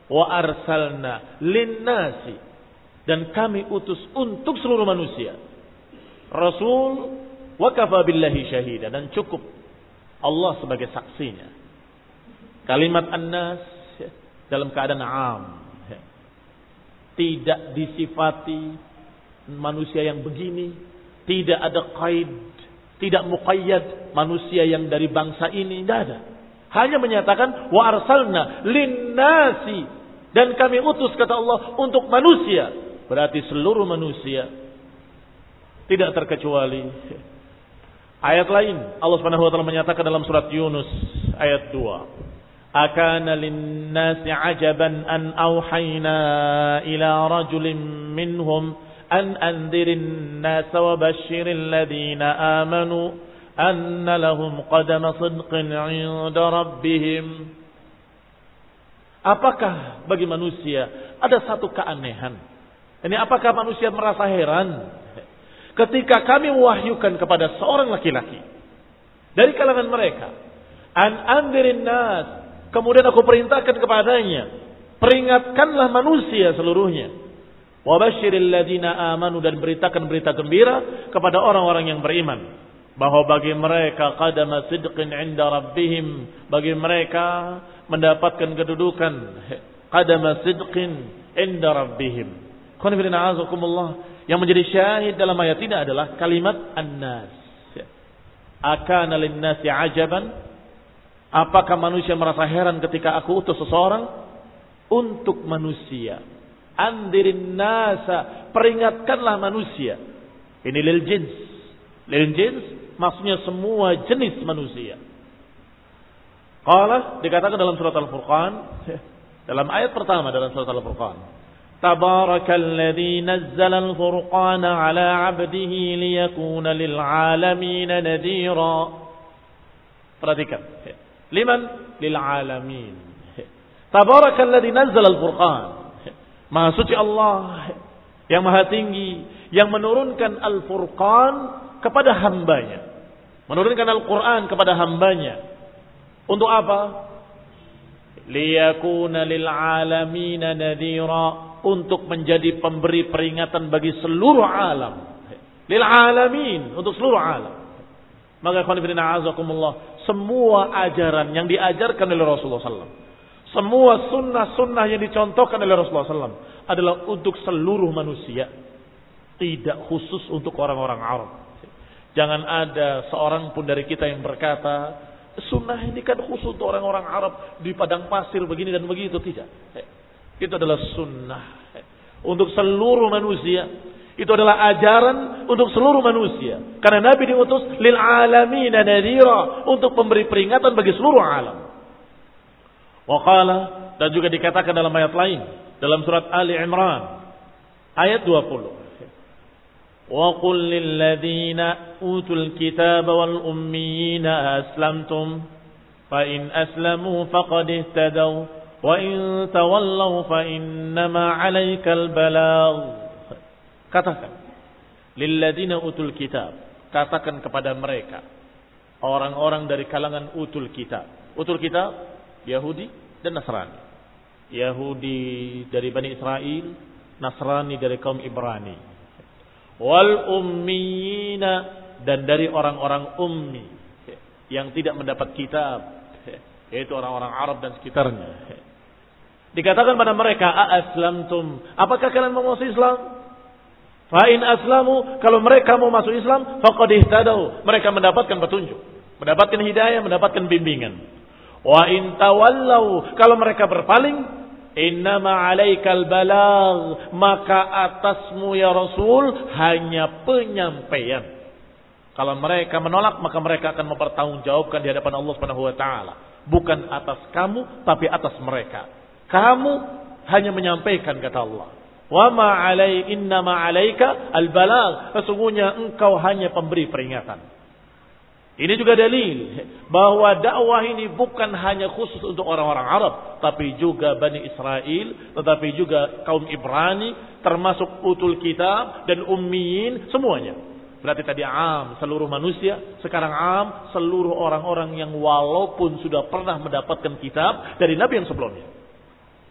wa arsalna lin-nasi. Dan kami utus untuk seluruh manusia. Rasul wa kafa billahi syahida dan cukup Allah sebagai saksinya. Kalimat an-nas dalam keadaan am tidak disifati manusia yang begini tidak ada qaid, tidak muqayyad manusia yang dari bangsa ini, tidak ada. Hanya menyatakan wa arsalna linnasi dan kami utus kata Allah untuk manusia. Berarti seluruh manusia tidak terkecuali. Ayat lain Allah taala menyatakan dalam surat Yunus ayat 2. Akana linnasi ajaban an auhayna ila rajulin minhum أن أنذر الناس وبشر الذين آمنوا أن لهم قدم صدق عند ربهم Apakah bagi manusia ada satu keanehan? Ini apakah manusia merasa heran ketika kami wahyukan kepada seorang laki-laki dari kalangan mereka an andirin nas kemudian aku perintahkan kepadanya peringatkanlah manusia seluruhnya Wabashiril ladina amanu dan beritakan berita gembira kepada orang-orang yang beriman. Bahwa bagi mereka qadama sidqin inda rabbihim. Bagi mereka mendapatkan kedudukan qadama sidqin inda rabbihim. Yang menjadi syahid dalam ayat ini adalah kalimat an-nas. Akana linnasi ajaban. Apakah manusia merasa heran ketika aku utus seseorang? Untuk manusia Andirin nasa. Peringatkanlah manusia. Ini lil jins. Lil jins maksudnya semua jenis manusia. Qala dikatakan dalam surat Al-Furqan. [laughs] Dalam ayat pertama dalam surat Al-Furqan. Tabarakalladzi nazzala al-furqana ala 'abdihi liyakuna lil 'alamin nadhira. Perhatikan. Liman? Lil 'alamin. [laughs] Tabarakalladzi nazzala al-furqan. Maha suci Allah yang maha tinggi yang menurunkan Al-Furqan kepada hambanya. Menurunkan Al-Quran kepada hambanya. Untuk apa? Liyakuna nadhira. Untuk menjadi pemberi peringatan bagi seluruh alam. Lil'alamin. Untuk seluruh alam. Maka azakumullah. Semua ajaran yang diajarkan oleh Rasulullah SAW semua sunnah-sunnah yang dicontohkan oleh Rasulullah SAW adalah untuk seluruh manusia. Tidak khusus untuk orang-orang Arab. Jangan ada seorang pun dari kita yang berkata, sunnah ini kan khusus untuk orang-orang Arab di padang pasir begini dan begitu. Tidak. Itu adalah sunnah. Untuk seluruh manusia. Itu adalah ajaran untuk seluruh manusia. Karena Nabi diutus lil alamin nadira untuk memberi peringatan bagi seluruh alam. Waqala dan juga dikatakan dalam ayat lain dalam surat Ali Imran ayat 20. Wa qul lil ladzina utul kitaba wal ummiyina aslamtum fa in aslamu faqad ihtadaw wa in tawallaw fa innama 'alaikal balagh. Katakan lil ladzina utul kitab katakan kepada mereka orang-orang dari kalangan utul kitab. Utul kitab Yahudi dan Nasrani. Yahudi dari Bani Israel, Nasrani dari kaum Ibrani. Wal ummiyina dan dari orang-orang ummi yang tidak mendapat kitab, yaitu orang-orang Arab dan sekitarnya. Dikatakan pada mereka, "Aslamtum?" Apakah kalian mau masuk Islam? Fa'in aslamu, kalau mereka mau masuk Islam, faqad. Mereka mendapatkan petunjuk, mendapatkan hidayah, mendapatkan bimbingan. Wa in tawallau kalau mereka berpaling innama alaikal balag maka atasmu ya Rasul hanya penyampaian. Kalau mereka menolak, maka mereka akan mempertanggungjawabkan di hadapan Allah Subhanahu wa taala. Bukan atas kamu, tapi atas mereka. Kamu hanya menyampaikan kata Allah. Wa ma alai inna ma alaika al balagh. Sesungguhnya engkau hanya pemberi peringatan. Ini juga dalil bahwa dakwah ini bukan hanya khusus untuk orang-orang Arab, tapi juga Bani Israel, tetapi juga kaum Ibrani, termasuk utul kitab dan ummiyin, semuanya. Berarti tadi am seluruh manusia, sekarang am seluruh orang-orang yang walaupun sudah pernah mendapatkan kitab dari Nabi yang sebelumnya.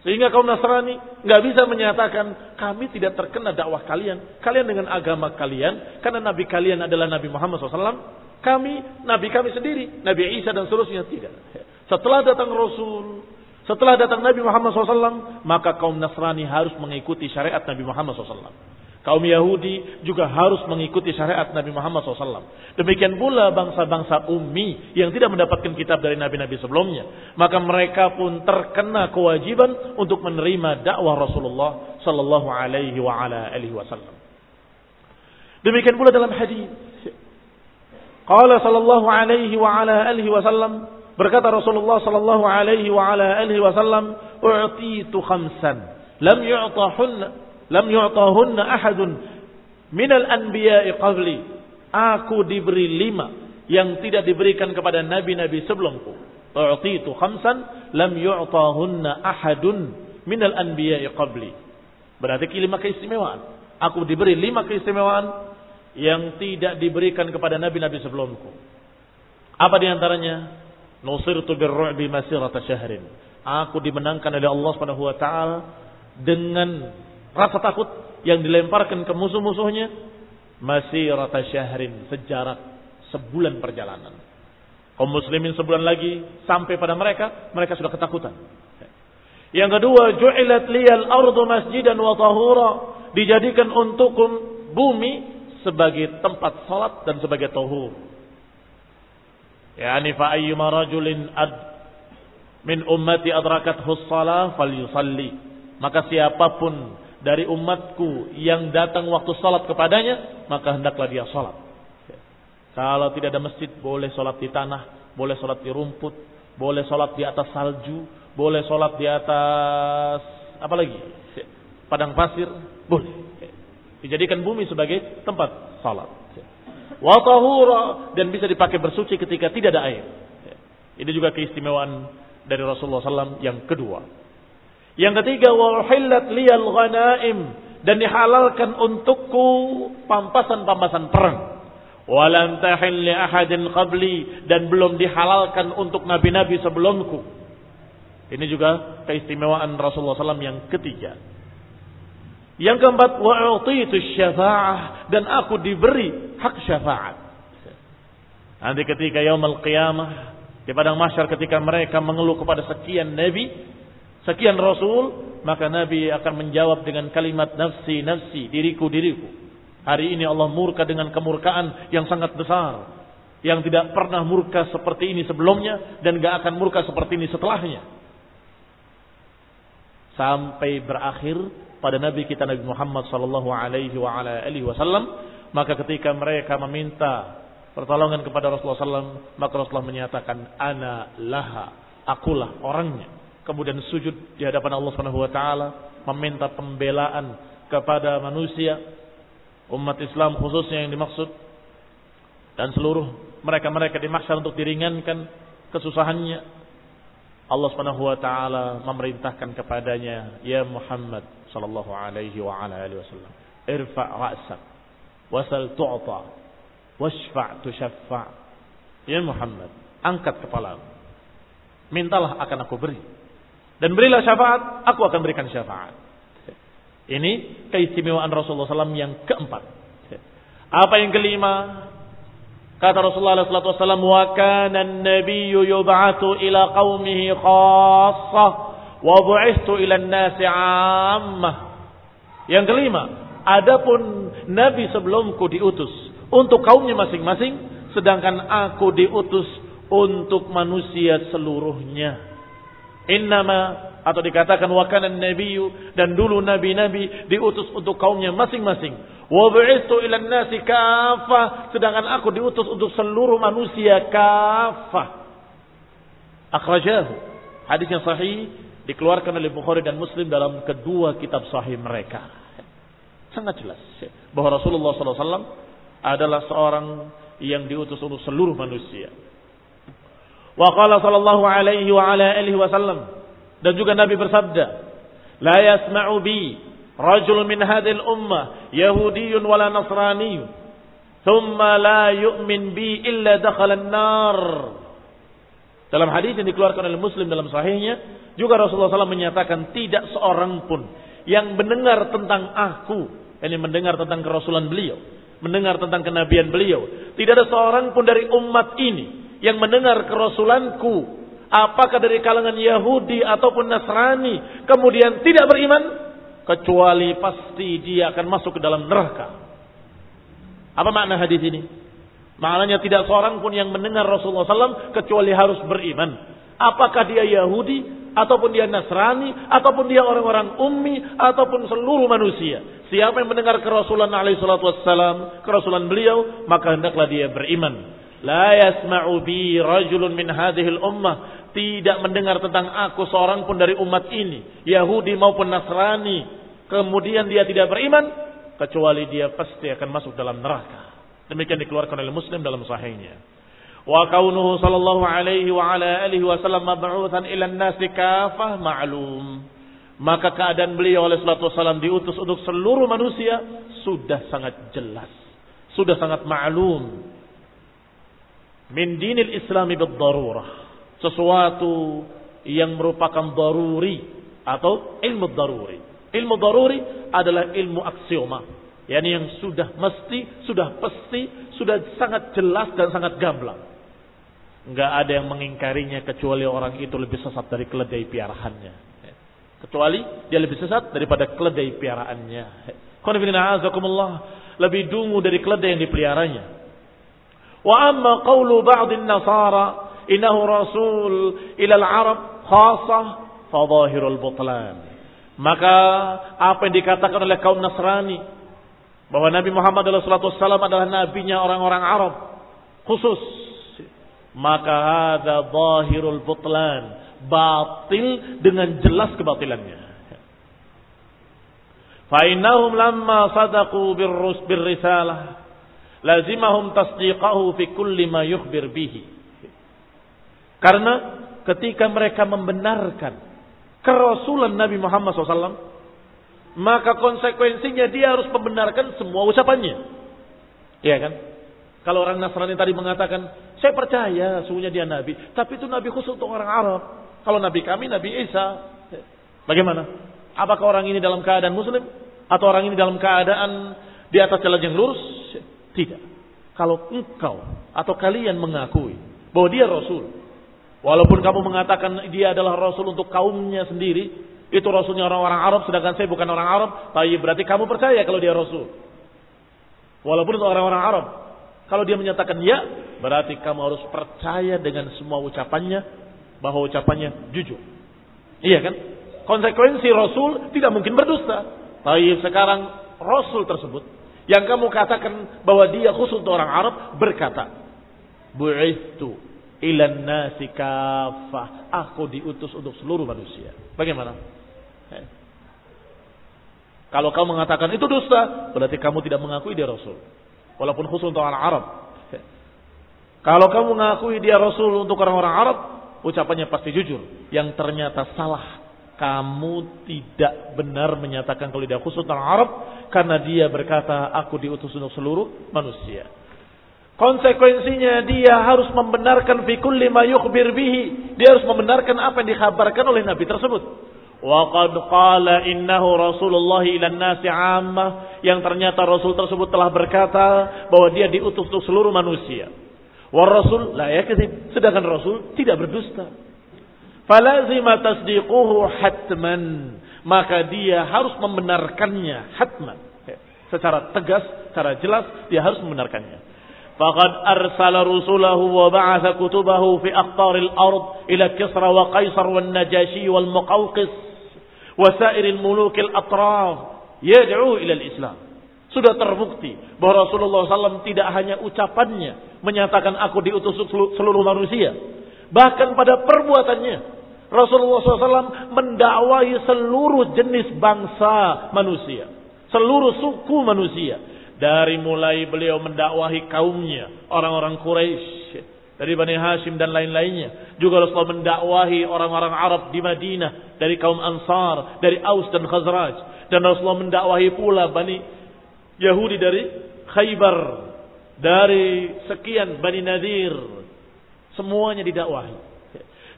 Sehingga kaum Nasrani nggak bisa menyatakan kami tidak terkena dakwah kalian, kalian dengan agama kalian, karena Nabi kalian adalah Nabi Muhammad SAW kami, Nabi kami sendiri, Nabi Isa dan seterusnya tidak. Setelah datang Rasul, setelah datang Nabi Muhammad SAW, maka kaum Nasrani harus mengikuti syariat Nabi Muhammad SAW. Kaum Yahudi juga harus mengikuti syariat Nabi Muhammad SAW. Demikian pula bangsa-bangsa ummi yang tidak mendapatkan kitab dari nabi-nabi sebelumnya. Maka mereka pun terkena kewajiban untuk menerima dakwah Rasulullah Sallallahu Alaihi Wasallam. Demikian pula dalam hadis Qala sallallahu alaihi wa ala alihi wasallam berkata Rasulullah sallallahu alaihi wa ala alihi wasallam u'titu khamsan lam yu'tahunna lam yu'tahunna ahadun minal anbiya'i qabli. Aku diberi lima yang tidak diberikan kepada nabi-nabi sebelumku. U'titu khamsan lam yu'tahunna ahadun minal anbiya'i qabli. Berarti lima keistimewaan. Aku diberi lima keistimewaan yang tidak diberikan kepada nabi-nabi sebelumku. Apa di antaranya? Nusirtu birru'bi masirata syahrin. Aku dimenangkan oleh Allah Subhanahu wa taala dengan rasa takut yang dilemparkan ke musuh-musuhnya masirata syahrin sejarak sebulan perjalanan. Kaum muslimin sebulan lagi sampai pada mereka, mereka sudah ketakutan. Yang kedua, ju'ilat liyal ardu masjidan wa tahura. Dijadikan untukku bumi sebagai tempat salat dan sebagai tahur. Yani fa ayyuma rajulin ad min ummati adrakathu shalah falyusalli. Maka siapa pun dari umatku yang datang waktu salat kepadanya, maka hendaklah dia salat. Kalau tidak ada masjid, boleh salat di tanah, boleh salat di rumput, boleh salat di atas salju, boleh salat di atas apa lagi? Padang pasir, boleh. Dijadikan bumi sebagai tempat salat. Wa tahura dan bisa dipakai bersuci ketika tidak ada air. Ini juga keistimewaan dari Rasulullah SAW yang kedua. Yang ketiga wa liyal ghanaim dan dihalalkan untukku pampasan-pampasan perang. Walam tahil li ahadin qabli dan belum dihalalkan untuk nabi-nabi sebelumku. Ini juga keistimewaan Rasulullah SAW yang ketiga. Yang keempat, wa'utitu syafa'ah dan aku diberi hak syafaat. Nanti ketika yaumul qiyamah di padang mahsyar ketika mereka mengeluh kepada sekian nabi, sekian rasul, maka nabi akan menjawab dengan kalimat nafsi nafsi, diriku diriku. Hari ini Allah murka dengan kemurkaan yang sangat besar, yang tidak pernah murka seperti ini sebelumnya dan gak akan murka seperti ini setelahnya. Sampai berakhir pada Nabi kita Nabi Muhammad sallallahu alaihi wasallam, maka ketika mereka meminta pertolongan kepada Rasulullah SAW, maka Rasulullah menyatakan, Ana laha, akulah orangnya. Kemudian sujud di hadapan Allah Subhanahu wa taala, meminta pembelaan kepada manusia, umat Islam khususnya yang dimaksud dan seluruh mereka-mereka di mahsyar untuk diringankan kesusahannya. Allah Subhanahu wa taala memerintahkan kepadanya, "Ya Muhammad, sallallahu alaihi wa ala alihi wasallam. Irfa' ra'sak wasal tu'ta washfa' tushaffa'. Ya Muhammad, angkat kepalamu. Mintalah akan aku beri. Dan berilah syafaat, aku akan berikan syafaat. Ini keistimewaan Rasulullah SAW yang keempat. Apa yang kelima? Kata Rasulullah SAW, "Wa kana an-nabiyyu yub'atsu ila qaumihi khassah wa bu'istu ila nasi ammah. Yang kelima, adapun nabi sebelumku diutus untuk kaumnya masing-masing, sedangkan aku diutus untuk manusia seluruhnya. Innama atau dikatakan wakanan nabiyyu dan dulu nabi-nabi diutus untuk kaumnya masing-masing. Wa bu'ithu ila nasi kafah. Sedangkan aku diutus untuk seluruh manusia kafah. Akhrajahu. Hadis yang sahih dikeluarkan oleh Bukhari dan Muslim dalam kedua kitab sahih mereka. Sangat jelas bahwa Rasulullah SAW adalah seorang yang diutus untuk seluruh manusia. Wa qala sallallahu alaihi wa ala alihi wasallam dan juga Nabi bersabda, "La yasma'u bi rajul min hadhihi al-ummah yahudiyyun wala nasraniyyun thumma la yu'min bi illa dakhala an-nar." Dalam hadis yang dikeluarkan oleh Muslim dalam sahihnya, juga Rasulullah SAW menyatakan tidak seorang pun yang mendengar tentang aku, ini mendengar tentang kerasulan beliau, mendengar tentang kenabian beliau. Tidak ada seorang pun dari umat ini yang mendengar kerasulanku, apakah dari kalangan Yahudi ataupun Nasrani, kemudian tidak beriman, kecuali pasti dia akan masuk ke dalam neraka. Apa makna hadis ini? Maknanya tidak seorang pun yang mendengar Rasulullah SAW kecuali harus beriman. Apakah dia Yahudi, ataupun dia Nasrani, ataupun dia orang-orang ummi, ataupun seluruh manusia. Siapa yang mendengar kerasulan SAW, kerasulan beliau, maka hendaklah dia beriman. La yasma'u bi rajulun min hadhil ummah. Tidak mendengar tentang aku seorang pun dari umat ini. Yahudi maupun Nasrani. Kemudian dia tidak beriman. Kecuali dia pasti akan masuk dalam neraka. Demikian dikeluarkan oleh Muslim dalam sahihnya. Wa kaunuhu sallallahu alaihi wa ala alihi wasallam mab'utsan ila an-nasi kafah ma'lum. Maka keadaan beliau oleh salatu wasallam diutus untuk seluruh manusia sudah sangat jelas. Sudah sangat ma'lum. Min dinil islami bid-darurah. Sesuatu yang merupakan daruri atau ilmu daruri. Ilmu daruri adalah ilmu aksioma yakni yang sudah mesti, sudah pasti, sudah sangat jelas dan sangat gamblang. Enggak ada yang mengingkarinya kecuali orang itu lebih sesat dari keledai piaraannya. Kecuali dia lebih sesat daripada keledai piaraannya. Lebih dungu dari keledai yang dipeliharanya. Amma qawlu ba'din nasara innahu rasul ilal arab khasah fadhahirul butlan. Maka apa yang dikatakan oleh kaum Nasrani bahwa Nabi Muhammad SAW adalah nabinya orang-orang Arab khusus. Maka ada zahirul butlan batil dengan jelas kebatilannya. Fa'innahum lamma sadaqu birrisalah lazimahum tasdiqahu fi kulli ma yukhbir bihi karena ketika mereka membenarkan kerasulan Nabi Muhammad SAW maka konsekuensinya dia harus membenarkan semua ucapannya. Iya kan? Kalau orang Nasrani tadi mengatakan, saya percaya sungguhnya dia Nabi. Tapi itu Nabi khusus untuk orang Arab. Kalau Nabi kami, Nabi Isa. Bagaimana? Apakah orang ini dalam keadaan Muslim? Atau orang ini dalam keadaan di atas jalan yang lurus? Tidak. Kalau engkau atau kalian mengakui bahwa dia Rasul. Walaupun kamu mengatakan dia adalah Rasul untuk kaumnya sendiri. Itu rasulnya orang-orang Arab sedangkan saya bukan orang Arab. Tapi berarti kamu percaya kalau dia rasul. Walaupun itu orang-orang Arab. Kalau dia menyatakan ya, berarti kamu harus percaya dengan semua ucapannya bahwa ucapannya jujur. Iya kan? Konsekuensi rasul tidak mungkin berdusta. Tapi sekarang rasul tersebut yang kamu katakan bahwa dia khusus untuk orang Arab berkata, "Bu'ithu ilan nasi kafah. Aku diutus untuk seluruh manusia." Bagaimana? Kalau kamu mengatakan itu dusta, berarti kamu tidak mengakui dia Rasul. Walaupun khusus untuk orang Arab. Kalau kamu mengakui dia Rasul untuk orang-orang Arab, ucapannya pasti jujur. Yang ternyata salah. Kamu tidak benar menyatakan kalau dia khusus orang Arab. Karena dia berkata, aku diutus untuk seluruh manusia. Konsekuensinya dia harus membenarkan fi kulli ma yukhbir bihi. Dia harus membenarkan apa yang dikhabarkan oleh Nabi tersebut. Waqad qala innahu Rasulullah ila nasi ammah yang ternyata Rasul tersebut telah berkata bahwa dia diutus untuk seluruh manusia. Wa Rasul la yakdzib, sedangkan Rasul tidak berdusta. Falazima tasdiquhu hatman, maka dia harus membenarkannya hatman. Secara tegas, secara jelas dia harus membenarkannya. Ba'atha kutubahu fi aqtaril ard ila Kisra wa Qaisar wa Najashi wal Muqawqis wasairil mulukil atraf yad'u ila islam Sudah terbukti bahwa Rasulullah SAW tidak hanya ucapannya menyatakan aku diutus seluruh manusia. Bahkan pada perbuatannya. Rasulullah SAW mendakwahi seluruh jenis bangsa manusia. Seluruh suku manusia. Dari mulai beliau mendakwahi kaumnya. Orang-orang Quraisy dari Bani Hashim dan lain-lainnya. Juga Rasulullah mendakwahi orang-orang Arab di Madinah dari kaum Ansar, dari Aus dan Khazraj. Dan Rasulullah mendakwahi pula Bani Yahudi dari Khaybar, dari sekian Bani Nadir, semuanya didakwahi.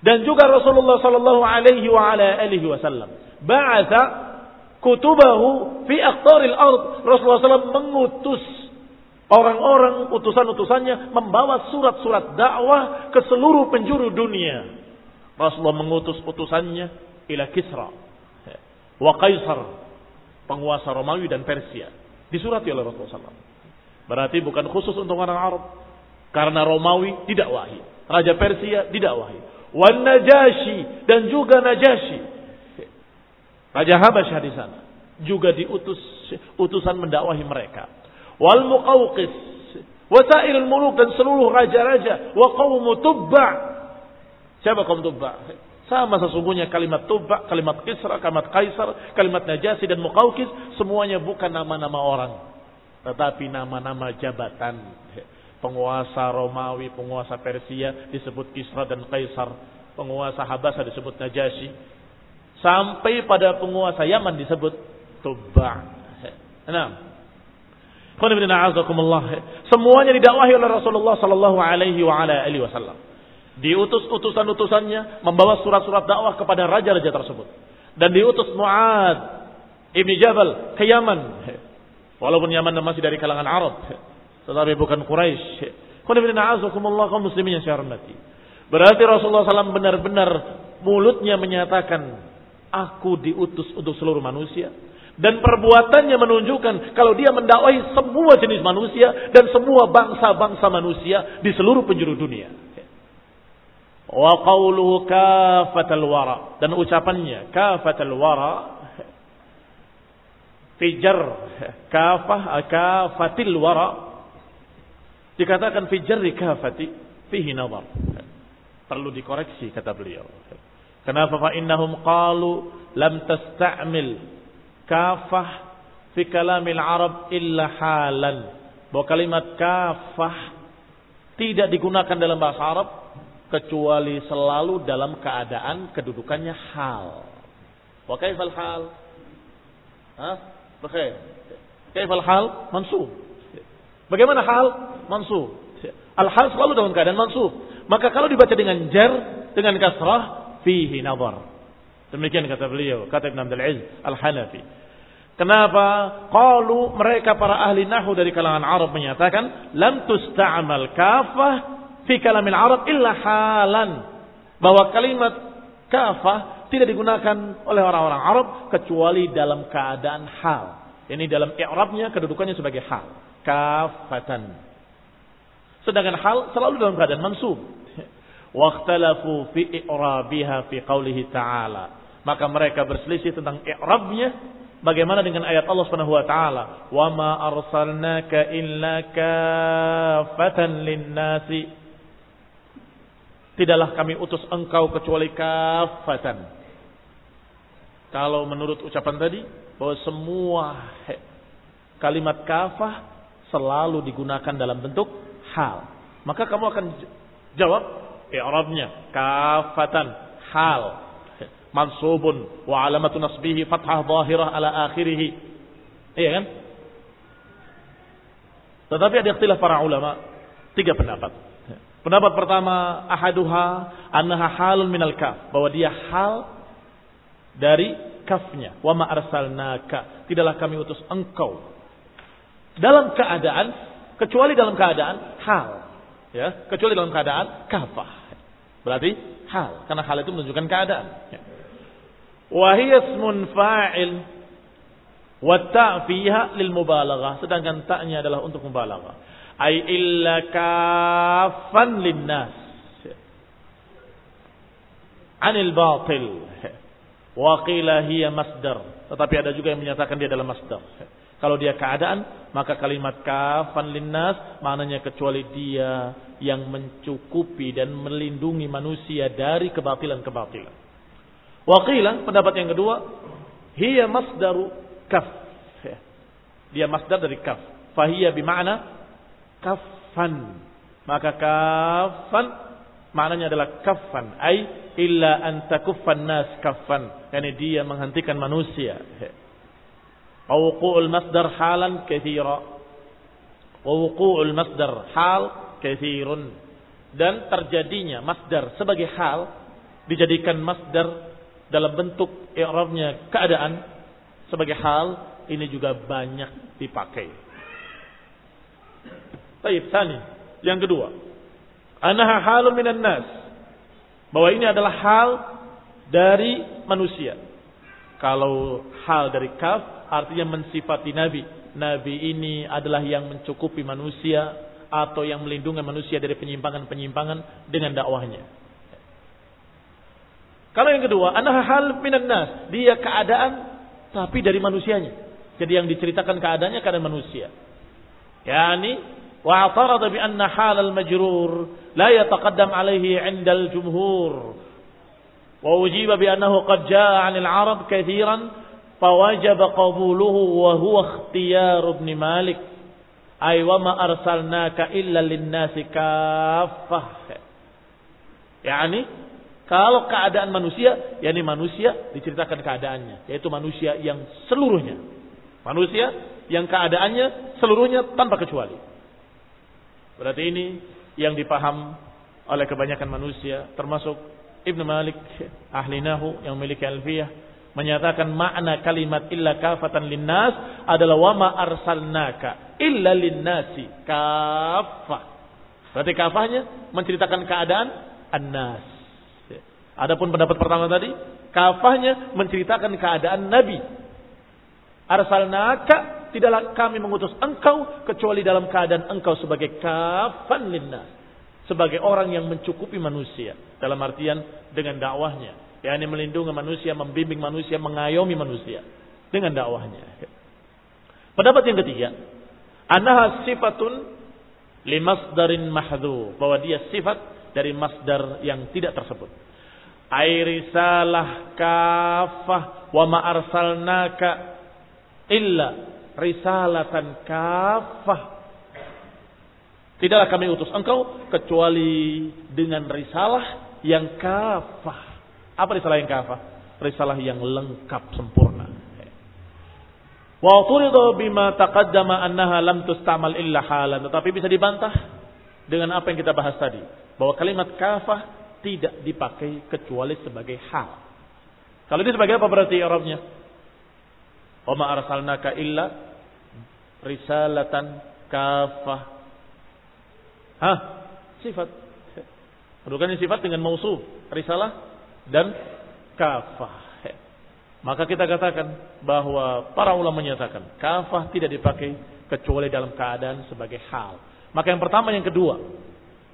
Dan juga Rasulullah sallallahu alaihi wa ala alihi wasallam ba'atha kutubahu fi aqtaril ard. Rasulullah SAW mengutus orang-orang utusan-utusannya membawa surat-surat dakwah ke seluruh penjuru dunia. Rasulullah mengutus utusannya ila Kisra wa Kaisar, penguasa Romawi dan Persia. Disurati oleh Rasulullah SAW. Berarti bukan khusus untuk orang Arab. Karena Romawi tidak wahyu. Raja Persia tidak wahyu. Wan Najasyi dan juga Najasyi. Raja Habasyah di sana. Juga diutus utusan mendakwahi mereka. Wal Muqawqis. Wasail muluk dan seluruh raja-raja. Wa qawmu tubba' Siapa kaum tubba'? Sama sesungguhnya kalimat Tuba, kalimat Kisra, kalimat Kaisar, kalimat Najasi dan Muqawqis semuanya bukan nama-nama orang, tetapi nama-nama jabatan. Penguasa Romawi, penguasa Persia disebut Kisra dan Kaisar, penguasa Habasa disebut Najasi, sampai pada penguasa Yaman disebut Tuba. Semuanya didakwahi oleh Rasulullah sallallahu alaihi wasallam diutus utusan-utusannya membawa surat-surat dakwah kepada raja-raja tersebut. Dan diutus Mu'ad Ibn Jabal ke Yaman. Walaupun Yaman masih dari kalangan Arab. Tetapi bukan Quraisy. kaum muslimin yang saya hormati. Berarti Rasulullah SAW benar-benar mulutnya menyatakan, aku diutus untuk seluruh manusia. Dan perbuatannya menunjukkan kalau dia mendakwahi semua jenis manusia dan semua bangsa-bangsa manusia di seluruh penjuru dunia. Wa qawluhu kafatal wara. Dan ucapannya kafatal wara. Fijar kafah kafatil wara. Dikatakan fijar kafati fihi nazar. Perlu dikoreksi kata beliau. Kenapa fa innahum qalu lam tasta'mil kafah fi kalamil Arab illa halan. Bahwa kalimat kafah tidak digunakan dalam bahasa Arab kecuali selalu dalam keadaan kedudukannya hal. Wa kaifal hal? Hah? Kaifal hal? Mansub. Bagaimana hal? Mansub. Al-hal selalu dalam keadaan mansub. Maka kalau dibaca dengan jar, dengan kasrah, fihi nazar. Demikian kata beliau, kata Ibn Abdul Aziz Al-Hanafi. Kenapa? Qalu mereka para ahli nahu dari kalangan Arab menyatakan lam tusta'mal kafah fi kalamil Arab illa halan. Bahwa kalimat kafah tidak digunakan oleh orang-orang Arab kecuali dalam keadaan hal. Ini dalam i'rabnya kedudukannya sebagai hal. Kafatan. Sedangkan hal selalu dalam keadaan mansub. Wakhtalafu fi i'rabiha fi qawlihi ta'ala. Maka mereka berselisih tentang i'rabnya Bagaimana dengan ayat Allah Subhanahu wa taala, "Wa ma arsalnaka illa kafatan lin-nasi." Tidaklah kami utus engkau kecuali kafatan. Kalau menurut ucapan tadi, bahwa semua kalimat kafah selalu digunakan dalam bentuk hal. Maka kamu akan jawab, i'rabnya kafatan hal mansubun wa alamatu nasbihi fathah zahirah ala akhirih. Iya kan? Tetapi ada ikhtilaf para ulama, tiga pendapat. Pendapat pertama, ahaduha annaha halun minal kaf, bahwa dia hal dari kafnya. Wa ma arsalnaka, tidaklah kami utus engkau. Dalam keadaan kecuali dalam keadaan hal, ya, kecuali dalam keadaan kafah. Berarti hal, karena hal itu menunjukkan keadaan. Ya. Wa hiya ismun fa'il wa ta' fiha lil mubalaghah, sedangkan ta'nya adalah untuk mubalaghah. Ay illa kafan linnas anil batil. Wa qila hiya masdar. Tetapi ada juga yang menyatakan dia adalah masdar kalau dia keadaan Maka kalimat kafan linnas maknanya kecuali dia yang mencukupi dan melindungi manusia dari kebatilan-kebatilan. Wakilah pendapat yang kedua, hiya masdaru kaf. Dia masdar dari kaf. Fahiyya bima'na kafan. Maka kafan maknanya adalah kafan. Ay illa an takuffan nas kafan. Yani dia menghentikan manusia. Wuqu'ul masdar halan kathira. Wuqu'ul masdar hal kathirun. Dan terjadinya masdar sebagai hal dijadikan masdar dalam bentuk i'rabnya keadaan sebagai hal ini juga banyak dipakai. Baik, tani. Yang kedua, anaha halun minan nas. Bahwa ini adalah hal dari manusia. Kalau hal dari kaf artinya mensifati nabi. Nabi ini adalah yang mencukupi manusia atau yang melindungi manusia dari penyimpangan-penyimpangan dengan dakwahnya. Kalau yang kedua, anak hal minan nas, dia keadaan tapi dari manusianya. Jadi yang diceritakan keadaannya keadaan manusia. Yani wa atarad bi anna hal al majrur la yataqaddam alaihi 'inda al jumhur. Wa ujiba bi annahu qad jaa 'an al 'arab kathiran فوجب قبوله وهو اختيار ابن مالك أي وما أرسلناك إلا للناس كافة يعني kalau keadaan manusia, yakni manusia diceritakan keadaannya, yaitu manusia yang seluruhnya. Manusia yang keadaannya seluruhnya tanpa kecuali. Berarti ini yang dipaham oleh kebanyakan manusia termasuk Ibnu Malik ahli nahu yang memiliki alfiyah menyatakan makna kalimat illa kafatan linnas adalah wama arsalnaka illa linnasi kafah. Berarti kafahnya menceritakan keadaan annas. Adapun pendapat pertama tadi, kafahnya menceritakan keadaan Nabi. Arsalnaka tidaklah kami mengutus engkau kecuali dalam keadaan engkau sebagai kafan linnas. Sebagai orang yang mencukupi manusia. Dalam artian dengan dakwahnya. Yakni melindungi manusia, membimbing manusia, mengayomi manusia. Dengan dakwahnya. Pendapat yang ketiga. Anaha sifatun limasdarin mahdhu. Bahwa dia sifat dari masdar yang tidak tersebut. Airisalah kafah wa ma arsalnaka illa risalatan kafah. Tidaklah kami utus engkau kecuali dengan risalah yang kafah. Apa risalah yang kafah? Risalah yang lengkap sempurna. Wa turidu bima taqaddama annaha lam tustamal illa halan. Tetapi bisa dibantah dengan apa yang kita bahas tadi. Bahwa kalimat kafah tidak dipakai kecuali sebagai hal. Kalau ini sebagai apa berarti Arabnya? Wa ma arsalnaka illa risalatan kafah. Hah? Sifat. Kedudukannya sifat dengan mausuf. Risalah dan kafah. Maka kita katakan bahwa para ulama menyatakan kafah tidak dipakai kecuali dalam keadaan sebagai hal. Maka yang pertama yang kedua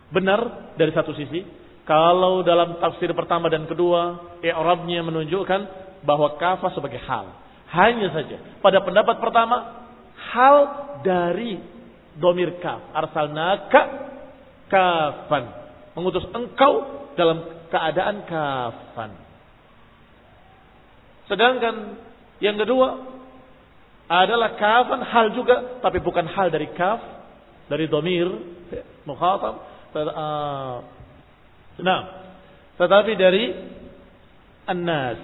benar dari satu sisi. Kalau dalam tafsir pertama dan kedua, i'rabnya menunjukkan bahwa kafah sebagai hal. Hanya saja pada pendapat pertama hal dari domir kaf. Arsalnaka kafan. Mengutus engkau dalam keadaan kafan. Sedangkan yang kedua adalah kafan hal juga, tapi bukan hal dari kaf, dari domir, mukhatab. Nah, tetapi dari annas,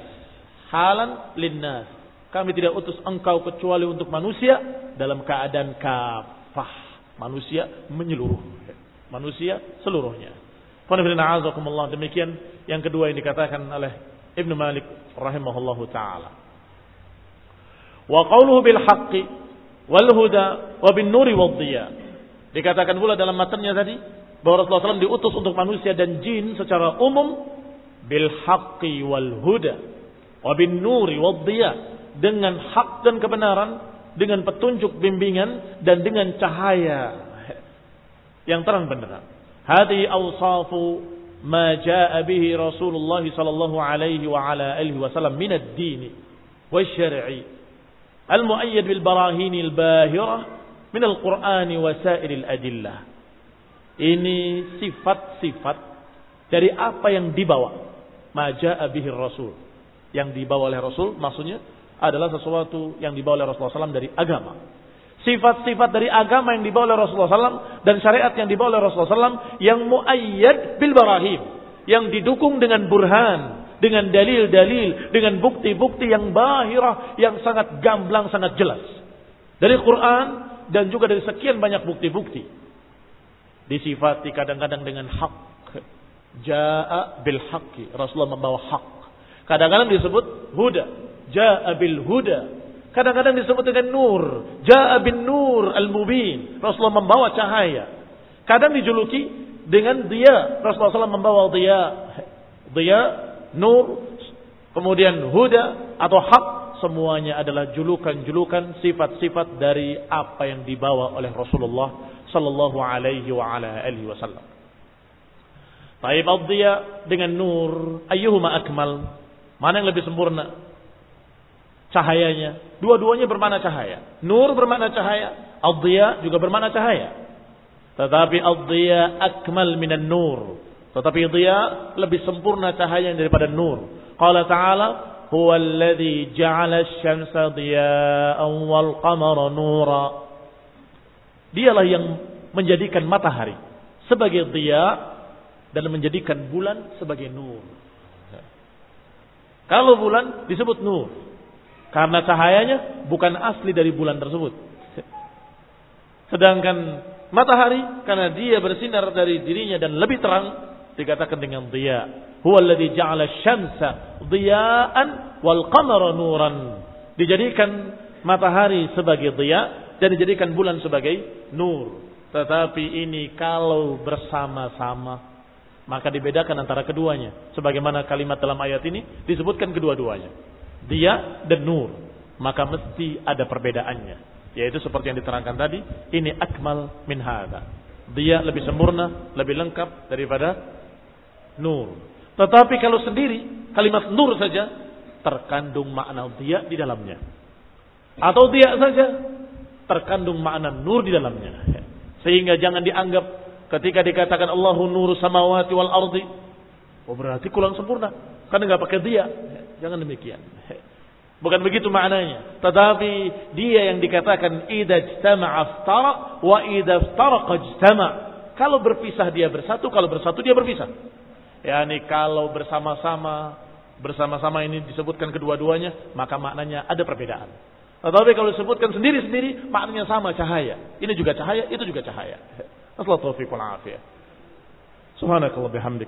halan linnas. Kami tidak utus engkau kecuali untuk manusia dalam keadaan kafah. Manusia menyeluruh. Manusia seluruhnya. Demikian yang kedua yang dikatakan oleh Ibn Malik rahimahullahu taala. Wa qawluhu bil haqqi wal huda wa bin nuri wad. Dikatakan pula dalam matanya tadi bahwa Rasulullah SAW diutus untuk manusia dan jin secara umum bil haqqi wal huda wa bin nuri wad dengan hak dan kebenaran, dengan petunjuk bimbingan dan dengan cahaya yang terang benderang. Hadi awsafu ma jaa Rasulullah sallallahu alaihi wasallam min ad-din syar'i al-mu'ayyad bil barahin al-bahira min al-Qur'ani wa sairil adillah. Ini sifat-sifat dari apa yang dibawa. Maja'a bihi Rasul. Yang dibawa oleh Rasul maksudnya adalah sesuatu yang dibawa oleh Rasulullah SAW dari agama. Sifat-sifat dari agama yang dibawa oleh Rasulullah SAW dan syariat yang dibawa oleh Rasulullah SAW yang muayyad bil barahim. Yang didukung dengan burhan, dengan dalil-dalil, dengan bukti-bukti yang bahirah, yang sangat gamblang, sangat jelas. Dari Quran dan juga dari sekian banyak bukti-bukti. Disifati kadang-kadang dengan hak. Ja'a bil haqqi. Rasulullah membawa hak. Kadang-kadang disebut huda. Ja'a bil huda. Kadang-kadang disebut dengan nur. Ja'a bin nur al-mubin. Rasulullah membawa cahaya. Kadang dijuluki dengan dia. Rasulullah SAW membawa dia. Dia, nur, kemudian huda atau hak. Semuanya adalah julukan-julukan sifat-sifat dari apa yang dibawa oleh Rasulullah sallallahu alaihi wa ala alihi wasallam. Taib dengan nur, ayyuhuma akmal? Mana yang lebih sempurna? Cahayanya. Dua-duanya bermana cahaya. Nur bermakna cahaya, ad juga bermakna cahaya. Tetapi ad akmal minan nur. Tetapi dia lebih sempurna cahaya daripada nur. Qala ta'ala, huwa alladhi ja'ala asy-syamsa diya'an wal qamara nura. Dialah yang menjadikan matahari sebagai dia dan menjadikan bulan sebagai nur. Kalau bulan disebut nur karena cahayanya bukan asli dari bulan tersebut. Sedangkan matahari karena dia bersinar dari dirinya dan lebih terang dikatakan dengan dia. Huwa alladhi ja'ala syamsa diya'an wal qamara nuran. Dijadikan matahari sebagai dia dan dijadikan bulan sebagai nur. Tetapi ini kalau bersama-sama maka dibedakan antara keduanya. Sebagaimana kalimat dalam ayat ini disebutkan kedua-duanya. Dia dan nur. Maka mesti ada perbedaannya. Yaitu seperti yang diterangkan tadi, ini akmal min hada. Dia lebih sempurna, lebih lengkap daripada nur. Tetapi kalau sendiri, kalimat nur saja terkandung makna dia di dalamnya. Atau dia saja terkandung makna nur di dalamnya. Sehingga jangan dianggap ketika dikatakan Allahu nuru samawati wal ardi. Oh berarti kurang sempurna. Karena nggak pakai dia. Jangan demikian. [laughs] Bukan begitu maknanya. Tetapi dia yang dikatakan idza ijtama'a aftara wa idza iftaraqa ijtama'. Kalau berpisah dia bersatu, kalau bersatu dia berpisah yakni kalau bersama-sama bersama-sama ini disebutkan kedua-duanya maka maknanya ada perbedaan. Tetapi kalau disebutkan sendiri-sendiri maknanya sama cahaya. Ini juga cahaya, itu juga cahaya. [laughs] Assalamualaikum wal afiyah. Subhanakallah bihamdik.